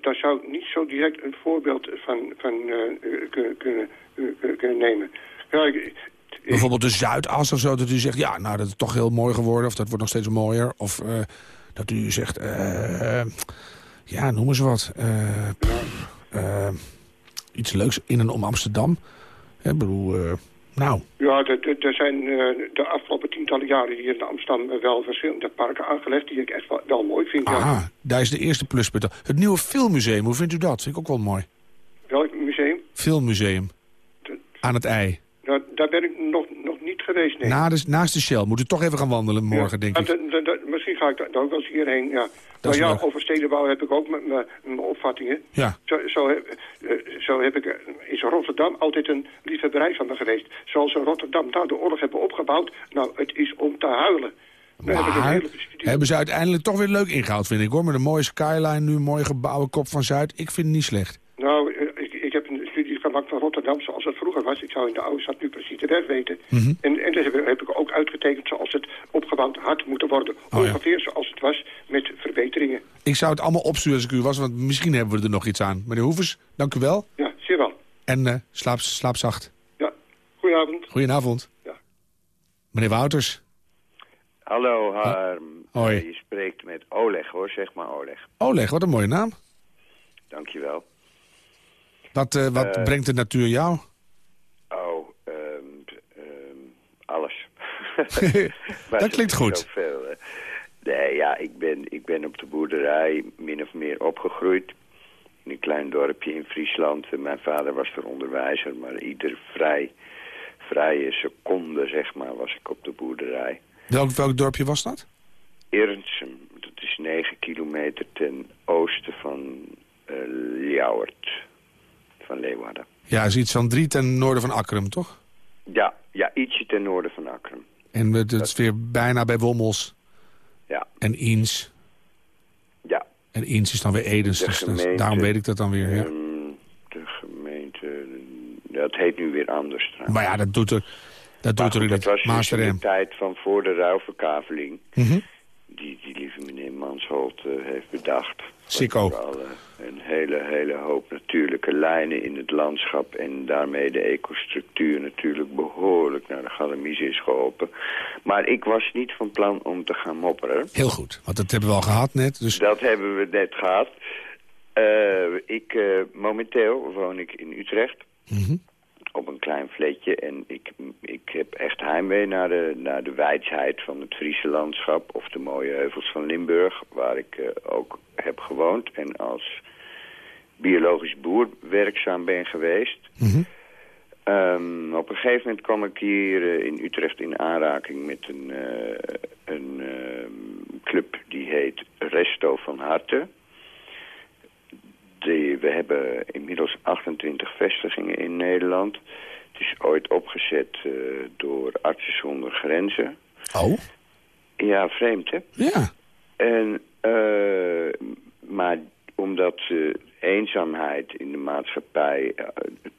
daar zou ik niet zo direct een voorbeeld van, van eh, eh, kunnen, kunnen, eh, kunnen nemen. Ja, ik, ik- Bijvoorbeeld de Zuidas of zo, dat u zegt... ja, nou, dat is toch heel mooi geworden, of dat wordt nog steeds mooier. Of eh, dat u zegt... eh, ja, noem eens wat. eh, eh, iets leuks in en om Amsterdam. Ik bedoel, nou... Ja, er- zijn de afgelopen tientallen jaren hier in Amsterdam wel verschillende parken aangelegd die ik echt wel, wel mooi vind. Ja. Aha, daar is de eerste pluspunt. Het nieuwe filmmuseum, hoe vindt u dat? Vind ik ook wel mooi. Welk museum? Filmmuseum. Aan het ei. Nou, daar ben ik geweest, nee. Na de, naast de Shell. Moet u toch even gaan wandelen morgen, denk ik. misschien ga ik daar daar ook wel eens hierheen, ja. Maar ja, leuk. over stedenbouw heb ik ook mijn- opvattingen. Ja. Zo, zo, heb, eh, zo heb ik, eh, is Rotterdam altijd een liefhebberij van me geweest. Zoals ze Rotterdam na de oorlog hebben opgebouwd. Nou, het is om te huilen. Daar heb Maar hebben ze uiteindelijk toch weer leuk ingehaald, vind ik hoor. Met een mooie skyline nu, mooie gebouwen, kop van Zuid. Ik vind het niet slecht. Nou, eh, ik, ik heb een studie gemaakt van Rotterdam zoals het vroeger was. Ik zou in de oude stad nu precies de weg weten. Mhm. En, en dat heb, ik- heb ik ook uitgetekend zoals het opgebouwd had moeten worden. Oh, ja. Ongeveer zoals het was met verbeteringen. Ik zou het allemaal opsturen als ik u was, want misschien hebben we er nog iets aan. Meneer Hoevers, dank u wel. Ja, zeer wel. En eh, slaap, slaap zacht. Ja, goedenavond. Goedenavond. Ja. Meneer Wouters. Hallo Harm. Hoi. Je spreekt met Oleg hoor, zeg maar Oleg. Oleg, wat een mooie naam. Dankjewel. Wat, eh, wat Eh. brengt de natuur jou? Oh, ehm, ehm, alles. Dat klinkt goed. Zoveel, hè. nee, ja, ik ben, ik ben op de boerderij min of meer opgegroeid. In een klein dorpje in Friesland. Mijn vader was er onderwijzer, maar ieder vrij, vrije seconde, zeg maar, was ik op de boerderij. Welk, welk dorpje was dat? Ernsum, dat is 9 kilometer ten oosten van eh Ljouwert, van Leeuwarden. Ja, is iets van drie ten noorden van Akkrum, toch? Ja, ja, ietsje ten noorden van Akrum. En het is weer bijna bij Wommels Ja, en Eens. ja. En Eens is dan weer Edens, De dus gemeente, daarom weet ik dat dan weer. Ja. Ehm, de gemeente, dat heet nu weer anders trouwens. Maar ja, dat doet er, dat Maar doet er goed, dat was dus in de tijd van voor de rouwverkaveling. Mhm. Die, die lieve meneer Mansholt eh, heeft bedacht. Vooral, eh, een hele, hele hoop natuurlijke lijnen in het landschap... en daarmee de ecostructuur natuurlijk behoorlijk naar de galamies is geholpen. Maar ik was niet van plan om te gaan mopperen. Heel goed, want dat hebben we al gehad net. Dus Dat hebben we net gehad. Eh, ik, eh, momenteel woon ik in Utrecht. Mhm. Op een klein vletje. En ik, ik heb echt heimwee naar de, naar de wijsheid van het Friese landschap. Of de mooie heuvels van Limburg. Waar ik eh, ook heb gewoond. En als biologisch boer werkzaam ben geweest. Mhm. Ehm, op een gegeven moment kwam ik hier eh, in Utrecht in aanraking met een, eh, een ehm, club die heet Resto van Harte. We hebben inmiddels 28 vestigingen in Nederland. Het is ooit opgezet eh, door Artsen zonder Grenzen. Oh, Ja, vreemd hè? ja. En, eh, maar omdat eh, eenzaamheid in de maatschappij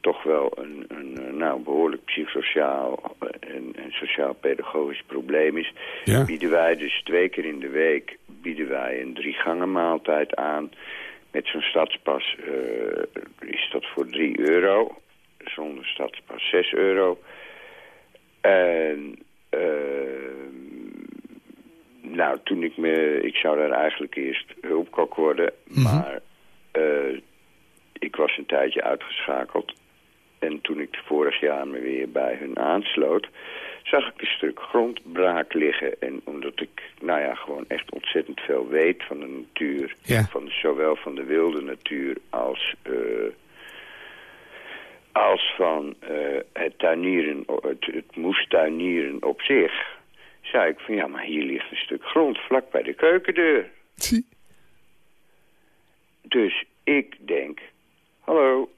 toch wel een, een nou, behoorlijk psychosociaal en, en sociaal-pedagogisch probleem is, Ja. bieden wij dus twee keer in de week bieden wij een drie gangen maaltijd aan. Met zo'n stadspas eh, is dat voor 3 euro. Zonder stadspas 6 euro. En ehm, nou, toen ik me... Ik zou daar eigenlijk eerst hulpkok worden. Maar eh, ik was een tijdje uitgeschakeld. En toen ik vorig jaar me weer bij hun aansloot... zag ik een stuk grond braak liggen. En omdat ik, nou ja, gewoon echt ontzettend veel weet van de natuur. Ja. Van, zowel van de wilde natuur als, eh, als van eh, het tuinieren, het, het moestuinieren op zich. Zei ik van, ja, maar hier ligt een stuk grond vlak bij de keukendeur. Zie. Dus ik denk, hallo,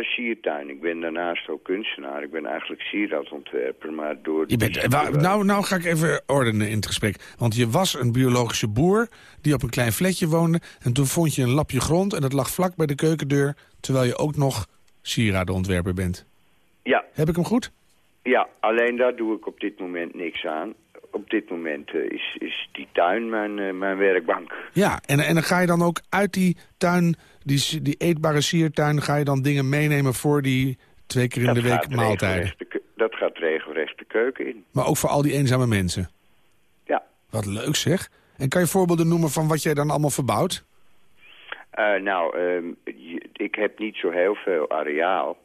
siertuin. Ik ben daarnaast ook kunstenaar. Ik ben eigenlijk sieradontwerper, maar door... Je bent, nou, nou ga ik even ordenen in het gesprek. Want je was een biologische boer die op een klein flatje woonde... en toen vond je een lapje grond en dat lag vlak bij de keukendeur... terwijl je ook nog sieradenontwerper bent. Ja, Heb ik hem goed? ja, alleen daar doe ik op dit moment niks aan. Op dit moment eh, is, is die tuin mijn, eh, mijn werkbank. Ja, en, en dan ga je dan ook uit die tuin, die, die eetbare siertuin... ga je dan dingen meenemen voor die twee keer in de week maaltijden. dat gaat regelrecht de keuken in. Maar ook voor al die eenzame mensen. Ja. Wat leuk zeg. En kan je voorbeelden noemen van wat jij dan allemaal verbouwt? Eh, nou, ehm, je- ik heb niet zo heel veel areaal.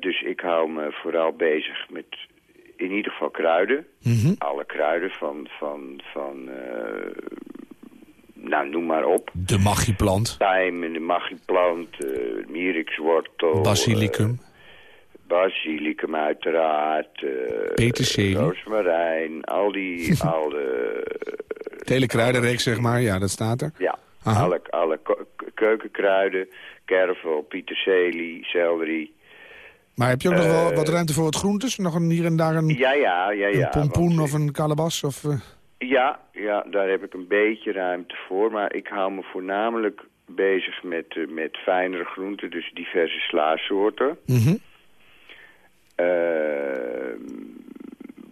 Dus ik hou me vooral bezig met in ieder geval kruiden. Mhm. Alle kruiden van, van, van eh, nou noem maar op. De magieplant, Tijm en de magieplant, uh, mierikswortel. basilicum. eh, basilicum uiteraard. eh, Peterselie. Roosmarijn, al die, al de... hele kruidenreeks, zeg maar. Ja, dat staat er. Ja, Aha. alle, alle keukenkruiden, kervel, pieterselie, selderie. Maar heb je ook nog wel Eh, wat ruimte voor wat groentes? Nog een, hier en daar een, Ja, ja, ja, ja. een pompoen of een kalebas? Of, eh, Ja, ja, daar heb ik een beetje ruimte voor. Maar ik hou me voornamelijk bezig met, eh, met fijnere groenten, dus diverse slaasoorten. mhm. Eh,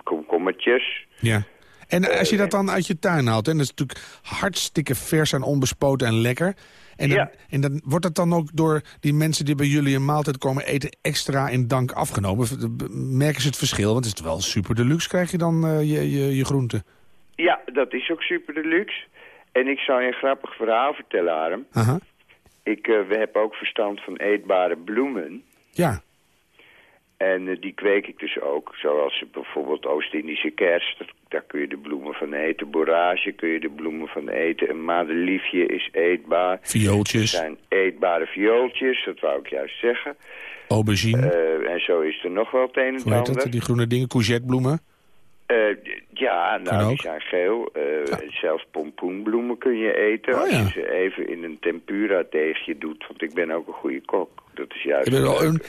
komkommertjes. Ja. En als je dat dan uit je tuin haalt, en dat is natuurlijk hartstikke vers en onbespoten en lekker. En dan, Ja. en dan wordt dat dan ook door die mensen die bij jullie een maaltijd komen eten extra in dank afgenomen. V- Merken ze het verschil? Want het is wel super deluxe, krijg je dan eh, je, je, je groenten. Ja, dat is ook super deluxe. En ik zal je een grappig verhaal vertellen, Harm. Aha. Ik eh, we hebben ook verstand van eetbare bloemen. Ja. En eh, die kweek ik dus ook. Zoals bijvoorbeeld Oost-Indische kerst. Daar- kun je de bloemen van eten. Borage kun je de bloemen van eten. Een madeliefje is eetbaar. Viooltjes, zijn eetbare viooltjes, dat wou ik juist zeggen. aubergine, Eh, en zo is er nog wel het een en ander. dat? Die groene dingen, courgettebloemen. Eh, ja, nou, die zijn geel. Eh, Zelfs pompoenbloemen kun je eten Oh, als ja. je ze even in een tempura deegje doet. Want ik ben ook een goede kok. Dat is juist Je bent wel een,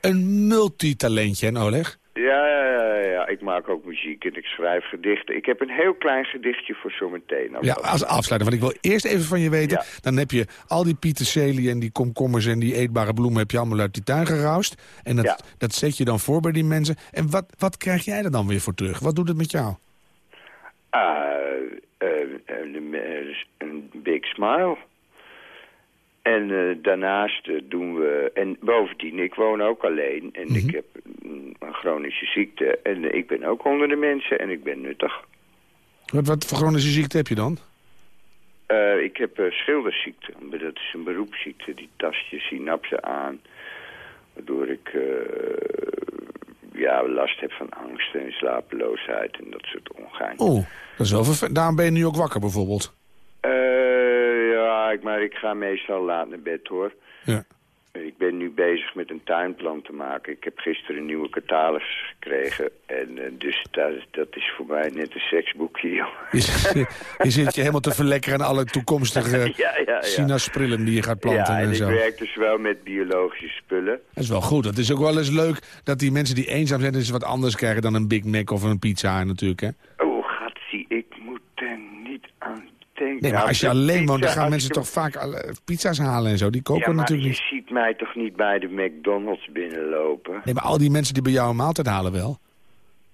een multitalentje, hè, Oleg? Ja, ja, ja, ja, ik maak ook muziek en ik schrijf gedichten. Ik heb een heel klein gedichtje voor zometeen. Ja, als afsluiter, want ik wil eerst even van je weten... Ja. dan heb je al die pieterselie en die komkommers en die eetbare bloemen... heb je allemaal uit die tuin geroust. En dat, Ja. dat zet je dan voor bij die mensen. En wat, wat krijg jij er dan weer voor terug? Wat doet het met jou? Ah, eh, een, eh, een big smile. En eh, daarnaast eh, doen we... En bovendien, ik woon ook alleen. En ik heb mm, een chronische ziekte. En eh, ik ben ook onder de mensen en ik ben nuttig. Wat, wat voor chronische ziekte heb je dan? Ik heb schildersziekte. Maar Dat is een beroepsziekte. Die tast je synapsen aan. Waardoor ik ja, last heb van angst en slapeloosheid en dat soort ongein. Oh, dat is wel vervelend. Daarom ben je nu ook wakker bijvoorbeeld. Eh, ja, ik, maar ik ga meestal laat naar bed hoor. Ja. Ik ben nu bezig met een tuinplan te maken. Ik heb gisteren een nieuwe catalogus gekregen. En eh, dus dat, dat is voor mij net een seksboekje, joh. Je, zit- je zit je helemaal te verlekkeren aan alle toekomstige Ja, ja, ja. sinaasprillen die je gaat planten ja, en, en ik zo. werk dus wel met biologische spullen. Dat is wel goed. Het is ook wel eens leuk dat die mensen die eenzaam zijn... eens wat anders krijgen dan een Big Mac of een pizza natuurlijk, hè? Oh, gatsie, ik moet er niet aan denken. Nee, maar Nou, als je alleen woont, dan gaan mensen toch vaak pizza's halen en zo. Die koken natuurlijk je niet. ziet mij toch niet bij de McDonald's binnenlopen? Nee, maar al die mensen die bij jou een maaltijd halen wel.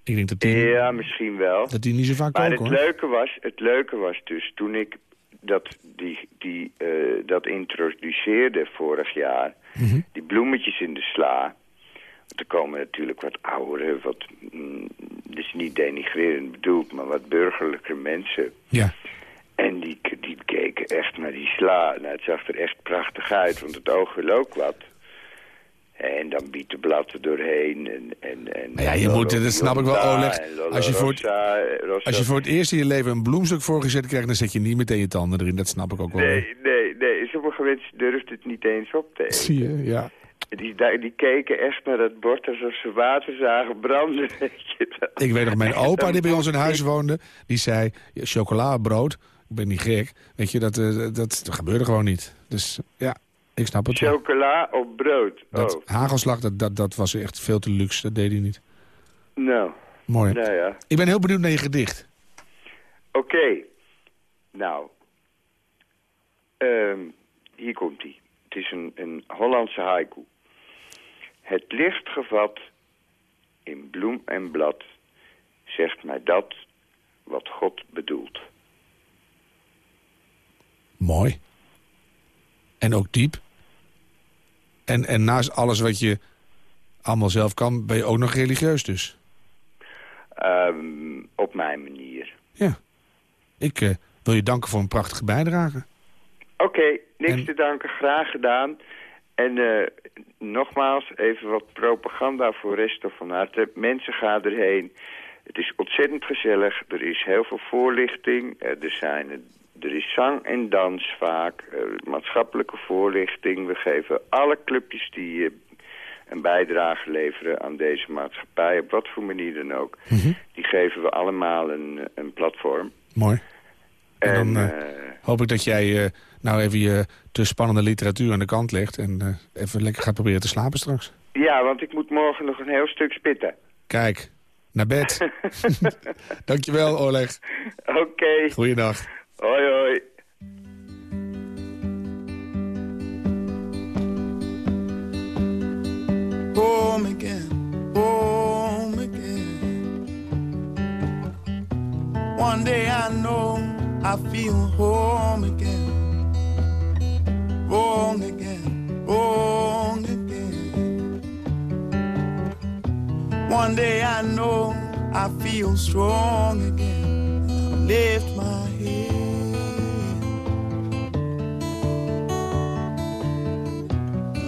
Ik denk dat die, Ja, misschien wel. dat die niet zo vaak Maar koken, het hoor. leuke, was, het leuke was dus, toen ik dat, die, die, eh, dat introduceerde vorig jaar... Mhm. die bloemetjes in de sla... want er komen natuurlijk wat oudere, wat... Mm, dus niet denigrerend bedoeld, maar wat burgerlijke mensen... Ja. En die, die keken echt naar die sla. Nou, het zag er echt prachtig uit, want het oog wil ook wat. En dan biedt de blad er doorheen. En, en, en Nou ja, je moet, dat snap ik wel, Oleg. Als je, voor het, als je voor het eerst in je leven een bloemstuk voorgezet krijgt... dan zet je niet meteen je tanden erin. Dat snap ik ook wel. Nee, nee, nee. Sommige mensen durft het niet eens op te eten. Zie je, ja. Die, die keken echt naar dat bord alsof ze water zagen branden. Weet je. Ik weet nog, mijn opa die bij ons in huis woonde... die zei, chocoladebrood, ik ben niet gek. Weet je, dat, eh, dat, dat gebeurde gewoon niet. Dus ja, ik snap het wel. Chocola op brood. Dat oh, hagelslag, dat, dat, dat was echt veel te luxe. Dat deed hij niet. nou, Mooi. nou ja. Ik ben heel benieuwd naar je gedicht. Oké. Nou. Ehm, hier komt hij. Het is een, een Hollandse haiku. Het licht gevat in bloem en blad zegt mij dat wat God bedoelt. Mooi. En ook diep. En, en naast alles wat je allemaal zelf kan, ben je ook nog religieus dus. Ehm, op mijn manier. Ja. Ik eh, wil je danken voor een prachtige bijdrage. Oké, niks En- te danken. Graag gedaan. En eh, nogmaals, even wat propaganda voor Resto van harte. Mensen gaan erheen. Het is ontzettend gezellig. Er is heel veel voorlichting. Eh, er, zijn, er is zang en dans vaak. eh, maatschappelijke voorlichting. We geven alle clubjes die eh, een bijdrage leveren aan deze maatschappij. Op wat voor manier dan ook. Die geven we allemaal een, een platform. Mooi. En En, dan eh, hoop ik dat jij nou even je te spannende literatuur aan de kant legt... en even lekker gaat proberen te slapen straks. ja, want ik moet morgen nog een heel stuk spitten. Kijk, naar bed. Dankjewel, Oleg. Oké. Goeiedag. Hoi, hoi. home again, home again. One day I know I feel home again, wrong again, wrong again. One day I know I feel strong again. I lift my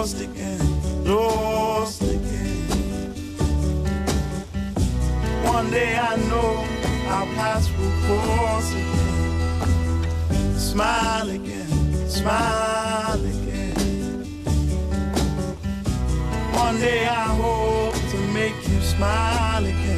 lost again, lost again. One day I know I'll pass through course again. Smile again, smile again. One day I hope to make you smile again,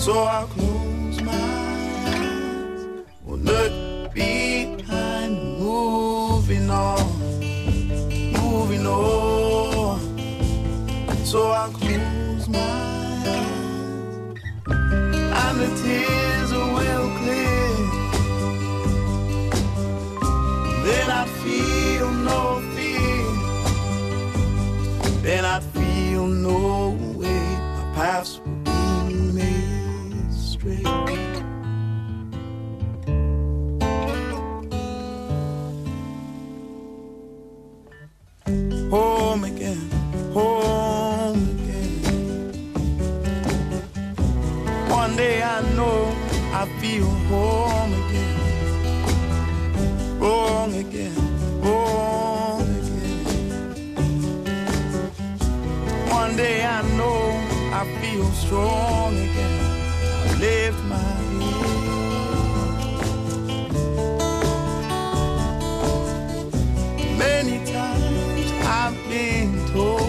So I'll close my eyes Will look behind, moving on Moving on. So I'll close my eyes And the tears strong again. I lift my head. Many times I've been told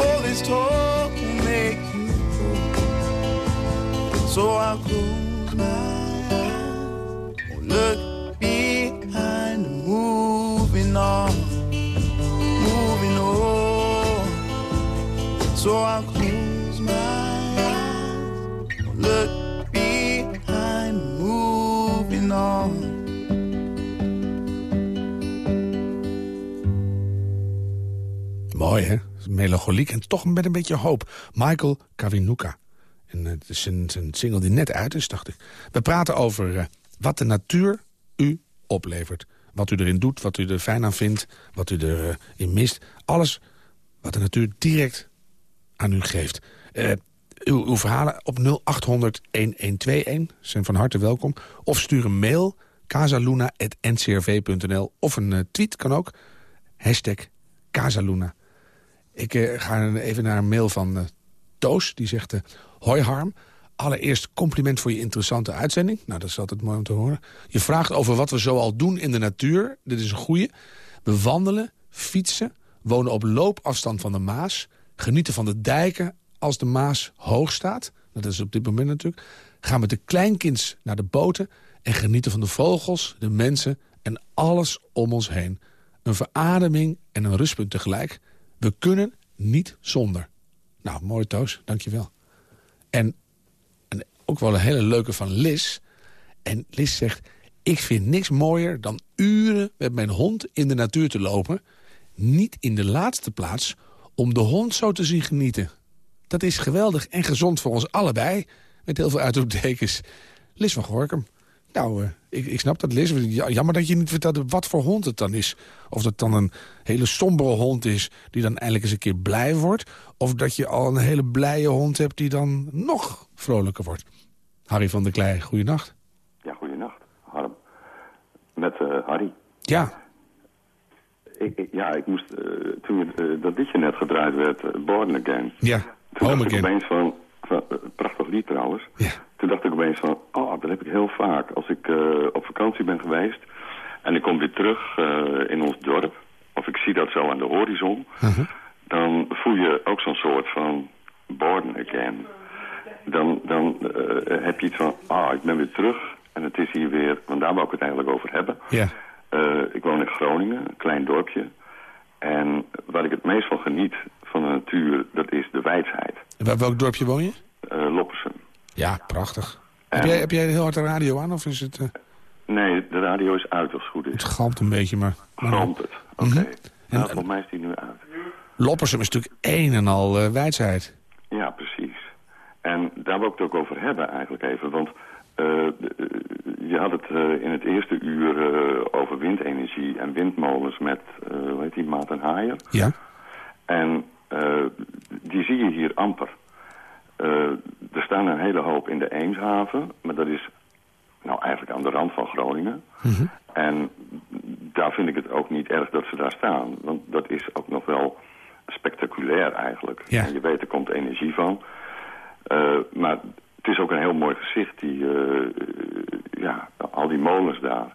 all this talk will make you old. So I'll close So I'll close my eyes, look moving on. Mooi, hè? Melancholiek en toch met een beetje hoop. Michael Kawinuka. En eh, het is een, een single die net uit is, dacht ik. We praten over eh, wat de natuur u oplevert. Wat u erin doet, wat u er fijn aan vindt, wat u erin in mist. Alles wat de natuur direct aan u geeft. Eh, uw, verhalen op 0800-1121 zijn van harte welkom. Of stuur een mail, casaluna.ncrv.nl. Of een eh, tweet kan ook. Hashtag Casaluna. Ik eh, ga even naar een mail van Toos. Die zegt, hoi Harm. Allereerst compliment voor je interessante uitzending. Nou, dat is altijd mooi om te horen. Je vraagt over wat we zo al doen in de natuur. Dit is een goeie. We wandelen, fietsen, wonen op loopafstand van de Maas... genieten van de dijken als de Maas hoog staat. Dat is op dit moment natuurlijk. Gaan met de kleinkinds naar de boten... en genieten van de vogels, de mensen en alles om ons heen. Een verademing en een rustpunt tegelijk. We kunnen niet zonder. Nou, mooi Toos, dankjewel. En, en ook wel een hele leuke van Liz. En Liz zegt, ik vind niks mooier dan uren met mijn hond in de natuur te lopen. Niet in de laatste plaats om de hond zo te zien genieten. Dat is geweldig en gezond voor ons allebei. Met heel veel uitroeptekens. Liz van Gorkum. Nou, uh, ik, ik snap dat, Liz. Jammer dat je niet vertelde wat voor hond het dan is. Of dat dan een hele sombere hond is die dan eindelijk eens een keer blij wordt. Of dat je al een hele blije hond hebt die dan nog vrolijker wordt. Harry van der Klei, goeienacht. Ja, goeienacht, Harm. Met uh, Harry. Ja. Ik, ik, ja, ik moest, uh, toen uh, dat liedje net gedraaid werd, Born Again. Ja, toen Home dacht Again. ik opeens van, van prachtig lied trouwens. Ja. Toen dacht ik opeens van, oh, dat heb ik heel vaak. Als ik uh, op vakantie ben geweest en ik kom weer terug uh, in ons dorp... of ik zie dat zo aan de horizon... Uh -huh. dan voel je ook zo'n soort van born again. Dan, dan uh, heb je iets van, ah, ik ben weer terug... en het is hier weer, want daar wou ik het eigenlijk over hebben. Ja. Ik woon in Groningen, een klein dorpje... En waar ik het meest van geniet van de natuur, dat is de wijsheid. En welk dorpje woon je? Uh, Loppersum. Ja, prachtig. En... Heb, jij, heb jij heel hard de radio aan of is het... Uh... Nee, de radio is uit als het goed is. Het galmt een beetje, maar... Galmt het, oké. Okay. Mm -hmm. nou, volgens mij is die nu uit. Loppersum is natuurlijk een en al uh, wijsheid. Ja, precies. En daar wil ik het ook over hebben eigenlijk even, want... Uh, je had het uh, in het eerste uur over windenergie en windmolens met, hoe heet die, Maat en Haaier. Ja. En die zie je hier amper. er staan een hele hoop in de Eemshaven, maar dat is nou eigenlijk aan de rand van Groningen. Mm -hmm. En daar vind ik het ook niet erg dat ze daar staan, want dat is ook nog wel spectaculair eigenlijk. Ja. En je weet, er komt energie van. maar het is ook een heel mooi gezicht, die, uh, ja, al die molens daar.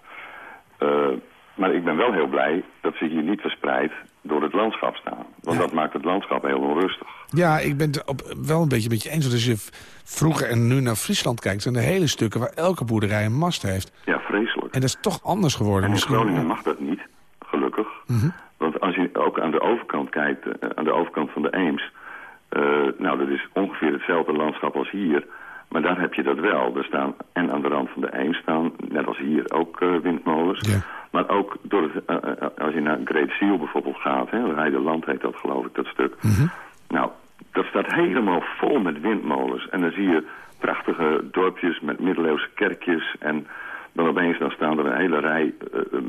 Uh, maar ik ben wel heel blij dat ze hier niet verspreid door het landschap staan. Want Ja. dat maakt het landschap heel onrustig. Ja, ik ben het op, wel een beetje met je eens. Want als je vroeger en nu naar Friesland kijkt... zijn er hele stukken waar elke boerderij een mast heeft. Ja, vreselijk. En dat is toch anders geworden. En in misschien. Groningen mag dat niet, gelukkig. Mhm. Want als je ook aan de overkant kijkt, eh, aan de overkant van de Eems... eh, nou, dat is ongeveer hetzelfde landschap als hier... Maar daar heb je dat wel. Er staan, en aan de rand van de Eems staan, net als hier, ook uh, windmolens. Ja. Maar ook door het, uh, uh, als je naar Great Seal bijvoorbeeld gaat, hè, Heideland heet dat geloof ik, dat stuk. Mhm. Nou, dat staat helemaal vol met windmolens. En dan zie je prachtige dorpjes met middeleeuwse kerkjes. En dan opeens dan staan er een hele rij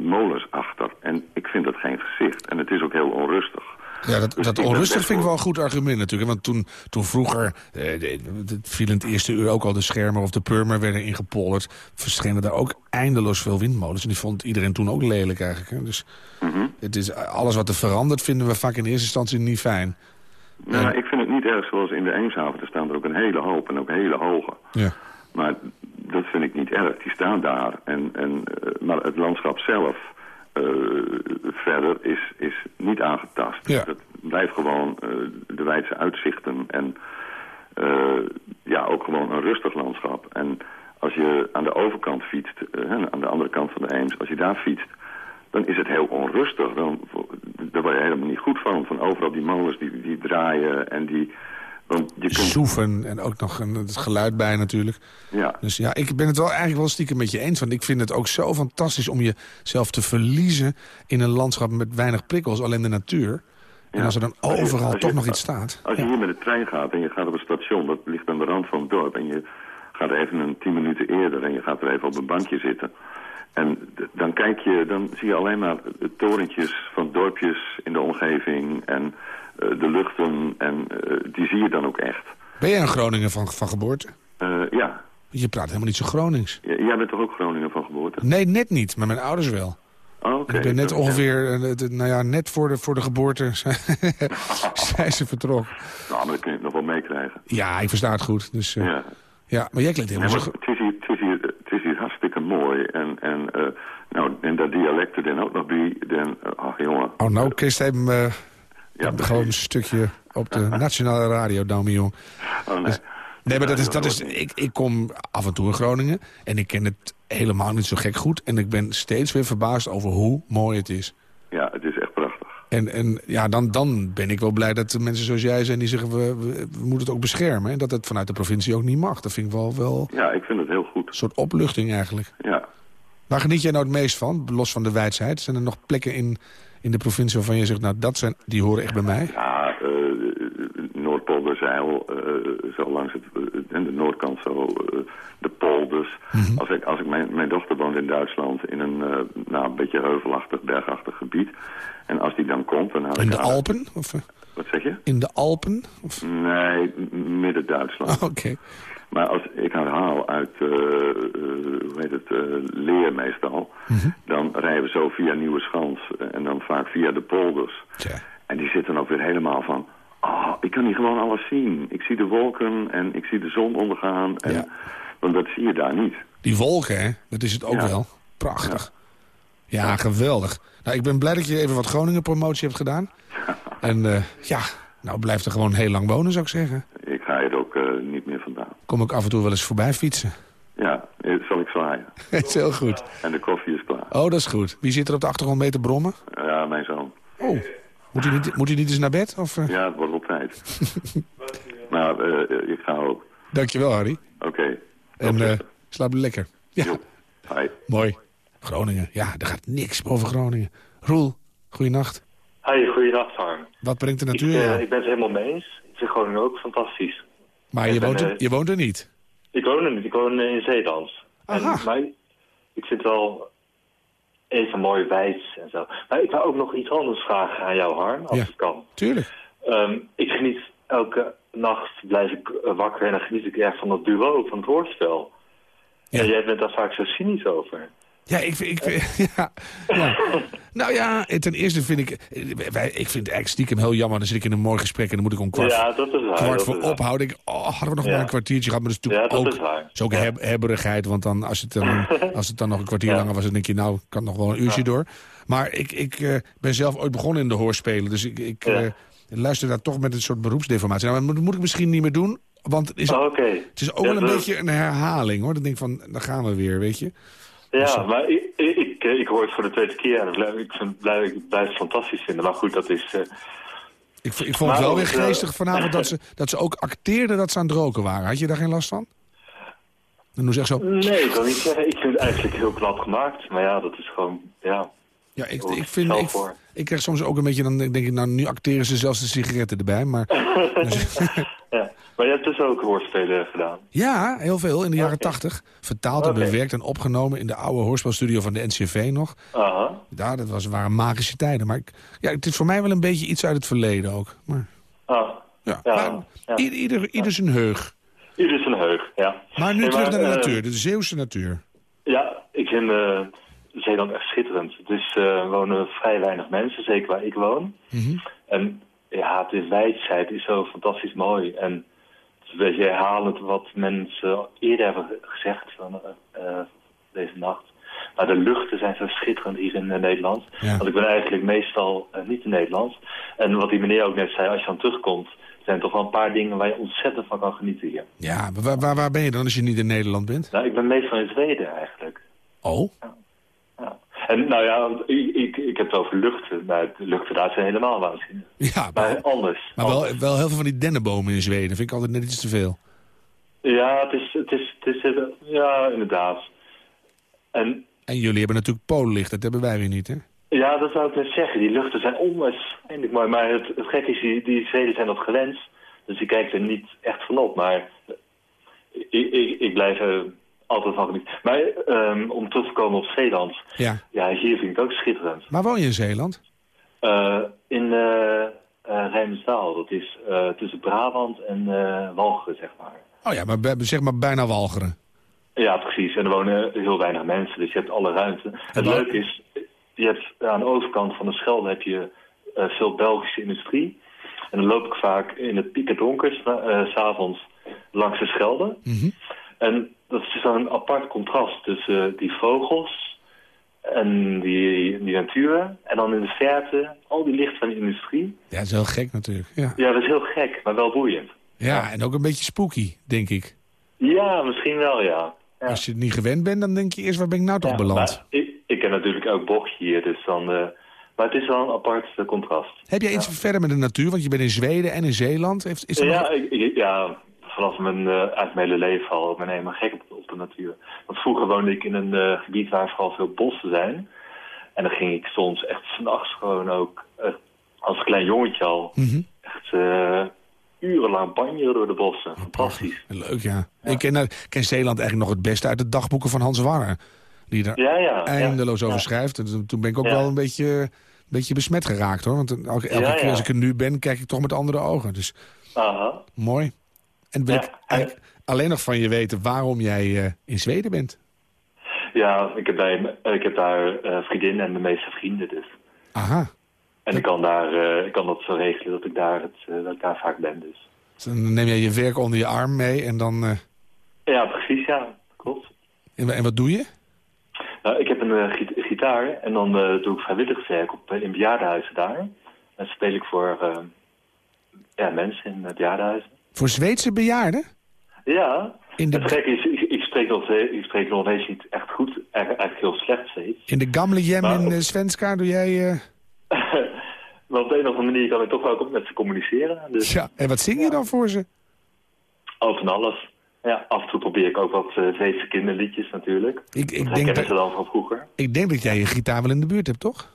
molens achter. En ik vind dat geen gezicht. En het is ook heel onrustig. Ja, dat, Dus dat onrustig vind ik wel- een goed argument natuurlijk. Want toen, toen vroeger, eh, viel in het eerste uur ook al de schermen of de purmer werden ingepolderd. Verschenen daar ook eindeloos veel windmolens. En die vond iedereen toen ook lelijk eigenlijk. Hè. Dus Mhm. het is, alles wat er verandert vinden we vaak in eerste instantie niet fijn. Nou, Ja. ik vind het niet erg zoals in de Eemshaven. Er staan er ook een hele hoop en ook hele hoge. Ja. Maar dat vind ik niet erg. Die staan daar. En, en, eh, maar het landschap zelf verder is, is niet aangetast. Ja. Het blijft gewoon eh, de wijdse uitzichten. En eh, ja, ook gewoon een rustig landschap. En als je aan de overkant fietst, eh, aan de andere kant van de Eems, als je daar fietst... dan is het heel onrustig. Dan, daar word je helemaal niet goed van. Van overal die molens die, die draaien en die... Want je kunt... Soeven en ook nog een, het geluid bij natuurlijk. Ja. Dus ja, ik ben het wel eigenlijk wel stiekem met je eens. Want ik vind het ook zo fantastisch om jezelf te verliezen... in een landschap met weinig prikkels, alleen de natuur. En als er dan je- overal je- toch nog iets staat. Als je Ja. hier met de trein gaat en je gaat op een station, dat ligt aan de rand van het dorp... en je gaat even een tien minuten eerder en je gaat er even op een bankje zitten... en dan kijk je, dan zie je alleen maar torentjes van dorpjes in de omgeving... en de luchten, en eh, die zie je dan ook echt. Ben jij een Groningen van, van geboorte? Eh, ja, Je praat helemaal niet zo Gronings. Jij bent toch ook Groningen van geboorte? Nee, net niet, maar mijn ouders wel. Oh, oké. ik ben net Ja. ongeveer, eh, nou ja, net voor de, voor de geboorte zijn ze vertrokken. Nou, maar dan kun je het nog wel meekrijgen. Ja, ik versta het goed. Dus, eh, ja. Ja. maar jij klinkt helemaal zo... het, is hier, het, is hier, het is hier hartstikke mooi. En, en, eh, nou, en dat dialect er dan ook nog bij. Dan, eh, ach jongen. Oh, nou, Chris, even eh, Ja, gewoon een stukje op de nationale radio, Domi Jong. Oh, nee. Dus- Nee, maar dat is, dat is, ik, ik kom af en toe in Groningen en ik ken het helemaal niet zo gek goed. En ik ben steeds weer verbaasd over hoe mooi het is. Ja, het is echt prachtig. En, en ja, dan, dan ben ik wel blij dat de mensen zoals jij zijn die zeggen... We, we, we moeten het ook beschermen. En dat het vanuit de provincie ook niet mag. Dat vind ik wel, wel Ja, ik vind het heel goed. een soort opluchting eigenlijk. Ja. Waar geniet jij nou het meest van, los van de wijsheid? Zijn er nog plekken in, in de provincie waarvan je zegt... nou, dat zijn, die horen echt bij mij? Ja, eh Noordpolderzeil, eh zo langs het, eh, en de noordkant zo, de polders. Mhm. Als ik, als ik mijn, mijn dochter woont in Duitsland in een, nou, een beetje heuvelachtig, bergachtig gebied. En als die dan komt, dan In de Alpen? Of, Wat zeg je? in de Alpen? Of, Nee, midden-Duitsland. oh, Oké. Maar als ik haar haal uit, eh, eh, hoe heet het, eh, Leer meestal... Mhm. dan rijden we zo via Nieuwe Schans en dan vaak via de polders. Tja. En die zitten ook weer helemaal van... Oh, ik kan hier gewoon alles zien. Ik zie de wolken en ik zie de zon ondergaan. En, Ja. Want dat zie je daar niet. Die wolken, hè? Dat is het ook Ja. wel. Prachtig. Ja, geweldig. Nou, ik ben blij dat je even wat Groningen-promotie hebt gedaan. En ja, nou blijf er gewoon heel lang wonen, zou ik zeggen. Ik ga hier ook eh, niet meer vandaan. Kom ik af en toe wel eens voorbij fietsen. Ja, eh, zal ik zwaaien. Het is heel goed. En de koffie is klaar. Oh, dat is goed. Wie zit er op de achtergrond mee te brommen? Ja, mijn zoon. Oh, moet hij niet, moet hij niet eens naar bed? Of, eh? Ja, het wordt wel tijd. maar eh, ik ga ook. Dankjewel, Harry. Oké. En eh, slaap lekker. Ja, Jo. Hi. mooi. Groningen. Ja, er gaat niks boven Groningen. Roel, goeienacht. Hi, goeiedag Harm. Wat brengt de Ik, natuur? jou? ik ben het helemaal mee eens. Ik vind Groningen ook fantastisch. maar je woont, er, eh, je woont er niet. Ik woon er niet, ik woon in. En, Aha. maar ik vind wel even mooi wijs en zo. Maar ik wou ook nog iets anders vragen aan jou Harm, als Ja. het kan. Tuurlijk. Ehm, ik geniet elke nacht, blijf ik eh, wakker en dan geniet ik erg van dat duo, van het hoorspel. Ja. En jij bent daar vaak zo cynisch over. Ja, ik, vind- ik, vind- ja, ja. Nou ja, ten eerste vind ik... eh, Wij, ik vind het eigenlijk stiekem heel jammer. Dan zit ik in een mooi gesprek en dan moet ik om kwart, ja, dat is waar. kwart dat voor ophouden. Ik, oh, hadden we nog maar een kwartiertje gehad. Maar dat is Ja, natuurlijk dat ook, is waar. is ook heb- hebberigheid. Want dan, als, het dan, als het dan nog een kwartier langer was, dan denk je... nou, kan nog wel een uurtje door. Maar ik, ik eh, ben zelf ooit begonnen in de hoorspelen. Dus ik, ik eh, luister daar toch met een soort beroepsdeformatie. Nou, dat moet ik misschien niet meer doen. Want het is, Oh, het is ook wel een beetje een herhaling, hoor. Dan denk ik van, dan gaan we weer, weet je. Ja, maar ik, ik, ik, eh, ik hoor het voor de tweede keer en ik blijf, ik vind, blijf, ik blijf het fantastisch vinden. Maar goed, dat is... eh, Ik, ik vond het wel weer eh, geestig vanavond dat ze, dat ze ook acteerden dat ze aan het roken waren. Had je daar geen last van? Dan doen ze echt zo... nee, ik wil niet zeggen. Ik vind het eigenlijk heel knap gemaakt. Maar ja, dat is gewoon... Ja, Ja, ik, ik, vind, ik, ik krijg soms ook een beetje, dan denk ik, nou, nu acteren ze zelfs de sigaretten erbij. Maar dus- ja. Maar je hebt dus ook hoorspelen gedaan. ja, heel veel in de jaren tachtig. Vertaald en bewerkt en opgenomen in de oude hoorspelstudio van de NCV nog. Aha. Ja, dat was, waren magische tijden. Maar ik, ja, het is voor mij wel een beetje iets uit het verleden ook. Maar, Ah, ja, Ja, maar ja. ieder, ieder, ieder zijn heug. ieder zijn heug, ja. Maar nu terug naar de eh, natuur, de Zeeuwse natuur. Ja, ik vind eh, Zeeland echt schitterend. Het is, er wonen vrij weinig mensen, zeker waar ik woon. Mhm. En ja, is wijdheid, is zo fantastisch mooi. En beetje herhalend wat mensen eerder hebben gezegd van eh, eh, deze nacht. Maar de luchten zijn zo schitterend hier in eh, Nederland. Ja. Want ik ben eigenlijk meestal niet in Nederland. En wat die meneer ook net zei, als je dan terugkomt... zijn er toch wel een paar dingen waar je ontzettend van kan genieten hier. Ja, maar waar, waar, waar ben je dan als je niet in Nederland bent? Nou, ik ben meestal in Zweden eigenlijk. Oh, Ja. En nou ja, ik, ik, ik heb het over luchten. Maar de luchten daar zijn helemaal waanzinnig. Ja, Maar anders. Maar wel, wel heel veel van die dennenbomen in Zweden vind ik altijd net iets te veel. Ja, het is, het is, het is, ja, inderdaad. En En jullie hebben natuurlijk polenlicht, dat hebben wij weer niet, hè? ja, dat zou ik net zeggen. Die luchten zijn onwaarschijnlijk mooi. Maar het, het gekke is, die, die Zweden zijn dat gewend. Dus die kijken er niet echt van op. Maar ik, ik, ik blijf altijd van genieten. Maar ehm, om terug te komen op Zeeland. Ja. Ja, hier vind ik het ook schitterend. Waar woon je in Zeeland? Eh, in Rijmsdaal. Dat is tussen Brabant en Walcheren, zeg maar. Oh ja, maar zeg maar bijna Walcheren. Ja, precies. En er wonen heel weinig mensen, dus je hebt alle ruimte. Het leuke is, je hebt aan de overkant van de Schelde heb je veel Belgische industrie. En dan loop ik vaak in het piekerdonker, s s'avonds, langs de Schelde. Mhm. En dat is zo'n apart contrast tussen eh, die vogels en die, die natuur. En dan in de verte al die licht van de industrie. Ja, dat is heel gek natuurlijk. Ja. Ja, dat is heel gek, maar wel boeiend. ja, en ook een beetje spooky, denk ik. Ja, misschien wel, ja. ja. Als je het niet gewend bent, dan denk je eerst, waar ben ik nou toch beland? Ik, ik ken natuurlijk ook bochtje hier, dus dan... eh, maar het is wel een apart eh, contrast. Heb jij iets verder met de natuur? Want je bent in Zweden en in Zeeland. Heeft, is Ja, nog... ik, ik- ja, vanaf mijn, eh uit mijn hele leven al. Ik ben helemaal gek op, op de natuur. Want vroeger woonde ik in een eh, gebied waar vooral veel bossen zijn. En dan ging ik soms echt s'nachts gewoon ook, eh, als klein jongetje al, Mhm. echt urenlang banjeren door de bossen. Fantastisch. Leuk, ja. Ik ken, ken Zeeland eigenlijk nog het beste uit de dagboeken van Hans Warner. Die er Ja, ja. eindeloos over schrijft. En toen- ben ik ook wel een beetje, een beetje besmet geraakt, hoor. Want elke, elke Ja, keer als ik er nu ben, kijk ik toch met andere ogen. Dus Aha. mooi. En wil Ja. ik eigenlijk alleen nog van je weten waarom jij eh, in Zweden bent. Ja, ik heb, bij, ik heb daar eh vriendinnen en de meeste vrienden dus. Aha. En ik kan, daar, eh, ik kan dat zo regelen dat ik daar, het, dat ik daar vaak ben dus. Dus dan neem jij je werk onder je arm mee en dan... Ja, precies, ja. Klopt. en, en wat doe je? Nou, ik heb een gi- gitaar en dan doe ik vrijwilligerswerk op, in bejaardenhuizen daar. En speel ik voor ja, mensen in uh, bejaardenhuizen. Voor Zweedse bejaarden? Ja, In de, het gekke is, ik, ik, spreek nog, ik spreek nog steeds niet echt goed, eigenlijk heel slecht steeds. in de Gamle Jem Maar in uh, Svenska doe jij... eh, maar op de een of andere manier kan ik toch wel ook met ze communiceren. Dus ja. En wat zing je dan voor ze? al van alles. Ja, af en toe probeer ik ook wat uh, Zweedse kinderliedjes natuurlijk. Ik, ik, dat denk dat, ze dan van vroeger. ik denk dat jij je gitaar wel in de buurt hebt, toch?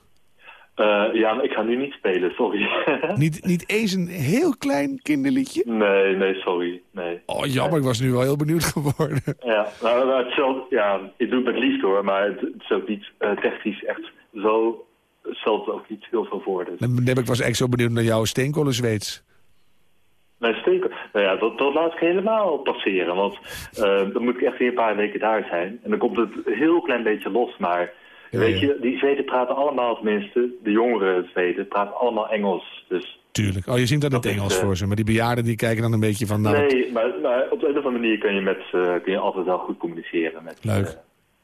Uh, ja, maar ik ga nu niet spelen, sorry. niet, niet eens een heel klein kinderliedje? Nee, nee, sorry. Nee. Oh, jammer, ik was nu wel heel benieuwd geworden. Ja, nou, het zal, ja ik doe het met liefde hoor, maar het, het is ook niet uh, technisch echt zo... Het stelt ook niet heel veel voor. Dus. Dan ik was echt zo benieuwd naar jouw steenkolen Zweeds. Mijn steenkolen? Nou ja, dat, dat laat ik helemaal passeren, want uh, dan moet ik echt weer een paar weken daar zijn. En dan komt het een heel klein beetje los, maar... Ja, Weet ja. je, die Zweden praten allemaal, tenminste, de jongere Zweden, praten allemaal Engels. Dus Tuurlijk. Oh, je zingt dat het is, Engels eh, voor ze. Maar die bejaarden die kijken dan een beetje van... Nou, nee, maar, maar op de een of andere manier kun je, met, uh, kun je altijd wel goed communiceren. Met, Leuk. uh,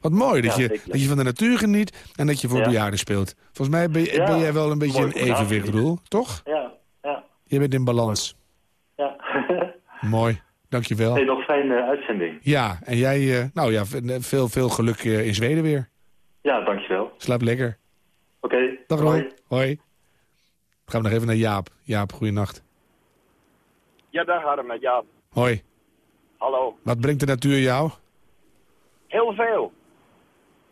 Wat mooi dat, Ja, je, dat je van de natuur geniet en dat je voor Ja. bejaarden speelt. Volgens mij ben, je- ben jij wel een beetje mooie een evenwicht, combinatie. Roel. Toch? ja, ja, Je bent in balans. ja. Mooi. Dankjewel. hey, nog fijne uitzending. Ja, en jij, eh, nou ja, veel, veel geluk eh, in Zweden weer. Ja, dankjewel. Slaap lekker. Oké, Dag hoi. Roel. Hoi. Dan gaan we nog even naar Jaap. Jaap, goeienacht. Ja, dag Harm met Jaap. Hoi. Hallo. Wat brengt de natuur jou? Heel veel.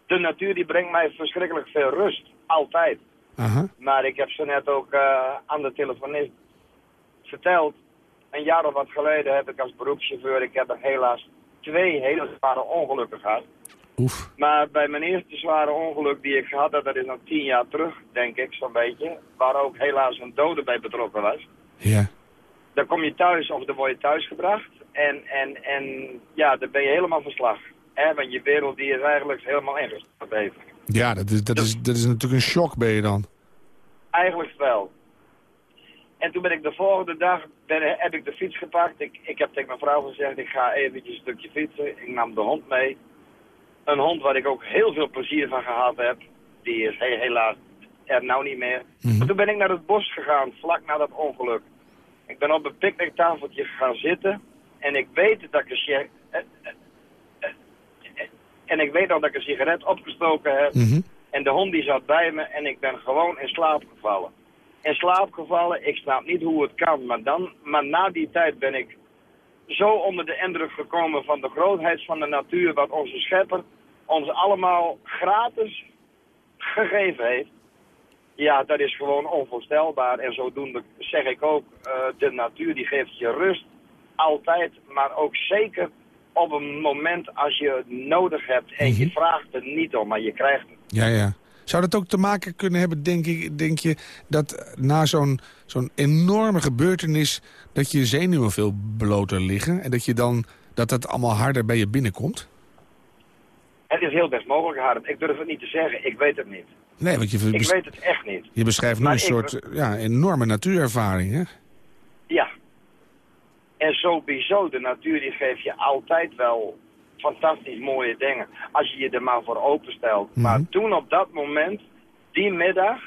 De natuur die brengt mij verschrikkelijk veel rust. Altijd. Aha. Maar ik heb ze net ook eh, aan de telefonist verteld. Een jaar of wat geleden heb ik als beroepschauffeur, ik heb er helaas twee hele zware ongelukken gehad. Oef. Maar bij mijn eerste zware ongeluk die ik gehad had, dat is nog tien jaar terug, denk ik, zo'n beetje. Waar ook helaas een dode bij betrokken was. Ja. Dan kom je thuis of dan word je thuisgebracht. En, en, en ja, dan ben je helemaal verslag. Hè? Want je wereld die is eigenlijk helemaal ingestort even. Ja, dat is, dat, is, dat is natuurlijk een shock ben je dan. Eigenlijk wel. En toen ben ik de volgende dag, ben, heb ik de fiets gepakt. Ik, ik heb tegen mijn vrouw gezegd, ik ga eventjes een stukje fietsen. Ik nam de hond mee. Een hond waar ik ook heel veel plezier van gehad heb. Die is he- helaas er nou niet meer. Mhm. Maar toen ben ik naar het bos gegaan, vlak na dat ongeluk. Ik ben op een picknicktafeltje gaan zitten. En ik weet dat ik een sigaret... En ik weet nog dat ik een sigaret opgestoken heb. Mhm. En de hond die zat bij me en ik ben gewoon in slaap gevallen. In slaap gevallen, ik snap niet hoe het kan. Maar, dan, maar na die tijd ben ik zo onder de indruk gekomen van de grootheid van de natuur... wat onze schepper ons allemaal gratis gegeven heeft. Ja, dat is gewoon onvoorstelbaar. En zodoende zeg ik ook, eh, de natuur die geeft je rust. Altijd, maar ook zeker op een moment als je het nodig hebt. En je vraagt er niet om, maar je krijgt het. Ja, ja. Zou dat ook te maken kunnen hebben, denk, ik, denk je, dat na zo'n zo'n enorme gebeurtenis... dat je zenuwen veel bloter liggen en dat je dan dat het allemaal harder bij je binnenkomt? Het is heel best mogelijk, Harm. Ik durf het niet te zeggen. Ik weet het niet. Nee, want je, Ik weet het echt niet. je beschrijft nu Maar een soort ja, enorme natuurervaring, hè? Ja. En sowieso, de natuur die geeft je altijd wel fantastisch mooie dingen. Als je je er maar voor openstelt. Maar toen op dat moment, die middag,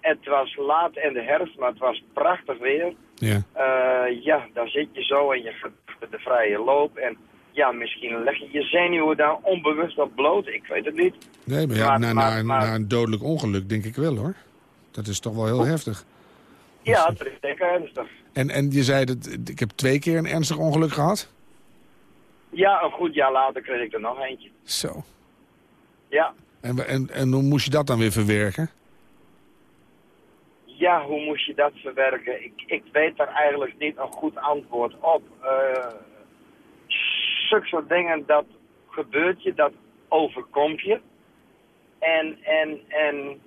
het was laat in de herfst, maar het was prachtig weer. Ja. Eh, ja, dan zit je zo en je de vrije loop. En ja, misschien leg je je zenuwen daar onbewust op bloot. Ik weet het niet. Nee, maar ja, Maar- na, maar- na, maar- na een dodelijk ongeluk denk ik wel, hoor. Dat is toch wel heel heftig. Ja, dat is zeker ernstig. En, en je zei dat ik heb twee keer een ernstig ongeluk gehad. Ja, een goed jaar later kreeg ik er nog eentje. Zo. Ja. En, en, en hoe moest je dat dan weer verwerken? Ja, hoe moest je dat verwerken? Ik, ik weet daar eigenlijk niet een goed antwoord op. Eh zulke soort dingen, dat gebeurt je, dat overkomt je. En, en, en...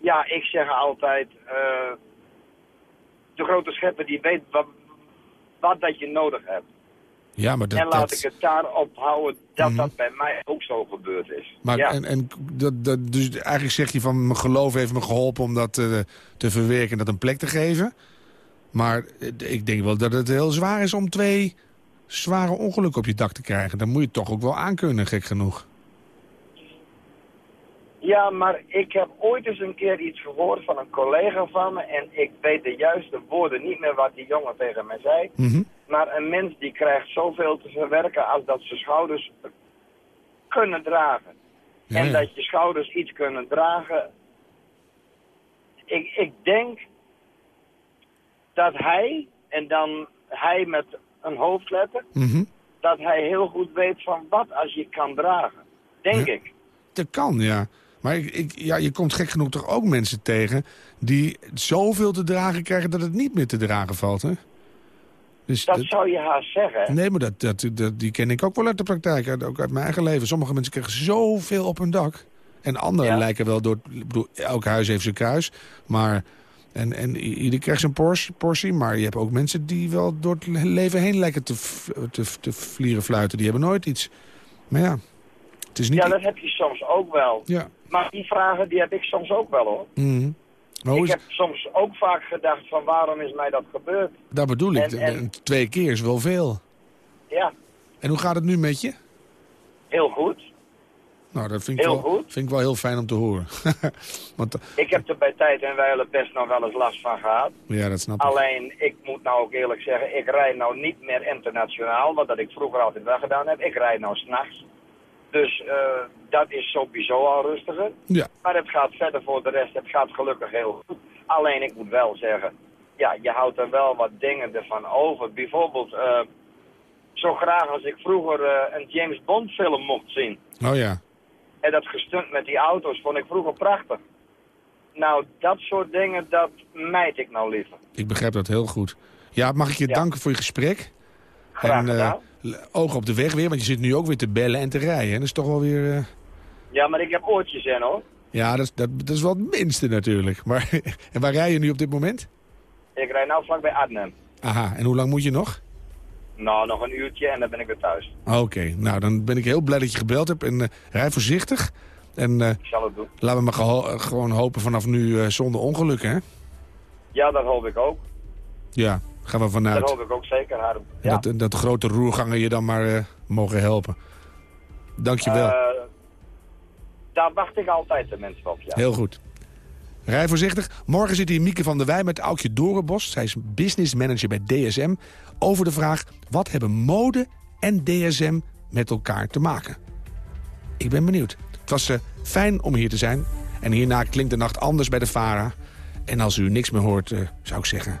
Ja, ik zeg altijd... eh, de grote schepper die weet wat, wat dat je nodig hebt. Ja, maar dat... en laat dat- ik het daarop houden dat Mhm. dat bij mij ook zo gebeurd is. Maar ja. en, en dat, dat, dus eigenlijk zeg je van mijn geloof heeft me geholpen om dat eh, te verwerken en dat een plek te geven. Maar eh, ik denk wel dat het heel zwaar is om twee zware ongelukken op je dak te krijgen. Dan moet je het toch ook wel aankunnen, gek genoeg. Ja, maar ik heb ooit eens een keer iets gehoord van een collega van me en ik weet de juiste woorden niet meer wat die jongen tegen mij zei. Mhm. Maar een mens die krijgt zoveel te verwerken als dat zijn schouders kunnen dragen. Ja, en dat je schouders iets kunnen dragen. Ik, ik denk dat hij, en dan hij met een hoofdletter, Mhm. dat hij heel goed weet van wat als je kan dragen. Denk Ja. ik. Dat kan, ja. Maar ik, ik, ja, je komt gek genoeg toch ook mensen tegen... die zoveel te dragen krijgen dat het niet meer te dragen valt, hè? Dus Dat zou je haast zeggen. Nee, maar dat, dat, dat, die ken ik ook wel uit de praktijk, ook uit mijn eigen leven. Sommige mensen krijgen zoveel op hun dak. En anderen Ja. lijken wel door... Ik bedoel, elk huis heeft zijn kruis. Maar, en, en ieder krijgt zijn portie, portie. Maar je hebt ook mensen die wel door het leven heen lijken te, te, te vlieren fluiten. Die hebben nooit iets. Maar ja, het is niet... Ja, dat heb je soms ook wel. Ja. Maar die vragen die heb ik soms ook wel hoor. Mhm. Hoe Ik heb soms ook vaak gedacht van waarom is mij dat gebeurd? dat bedoel ik. en- en- En Twee keer is wel veel. Ja, En hoe gaat het nu met je? heel goed. Nou, dat vind ik, Heel wel, goed. vind ik wel heel fijn om te horen. Want, Ik heb er bij tijd en wijle best nog wel eens last van gehad. ja, dat snap ik. Alleen, ik moet nou ook eerlijk zeggen, ik rijd nou niet meer internationaal, wat dat ik vroeger altijd wel gedaan heb. Ik rijd nou s'nachts. Dus eh, dat is sowieso al rustiger. Ja. Maar het gaat verder voor de rest, het gaat gelukkig heel goed. Alleen, ik moet wel zeggen, ja, je houdt er wel wat dingen ervan over. Bijvoorbeeld, eh, zo graag als ik vroeger eh, een James Bond film mocht zien. Oh ja. En dat gestunt met die auto's vond ik vroeger prachtig. Nou, dat soort dingen, dat mijt ik nou liever. Ik begrijp dat heel goed. Ja, mag ik je Ja. danken voor je gesprek? Graag en, eh, gedaan. l- ogen op de weg weer, want je zit nu ook weer te bellen en te rijden. hè? Dat is toch wel weer... eh, Ja, maar ik heb oortjes in hoor. Ja, dat is, dat, dat is wel het minste natuurlijk. Maar, en waar rij je nu op dit moment? Ik rijd nou vlakbij Arnhem. Aha, en hoe lang moet je nog? Nou, nog een uurtje en dan ben ik weer thuis. Oké, nou dan ben ik heel blij dat je gebeld hebt. En eh, rij voorzichtig. En eh, Ik zal het doen. laten we maar eh, gewoon hopen vanaf nu eh, zonder ongelukken, hè? Ja, dat hoop ik ook. Ja, gaan we Dat vanuit. hoop ik ook zeker, Harm. Ja. dat, dat grote roergangen je dan maar eh, mogen helpen. Dankjewel. Eh, daar wacht ik altijd de mensen op, ja. Heel goed. Rij voorzichtig. Morgen zit hier Mieke van der Wij met Aukje Dorenbos. Zij is business manager bij DSM. Over de vraag, wat hebben mode en DSM met elkaar te maken? Ik ben benieuwd. Het was uh, fijn om hier te zijn. En hierna klinkt de nacht anders bij de VARA. En als u niks meer hoort, uh, zou ik zeggen,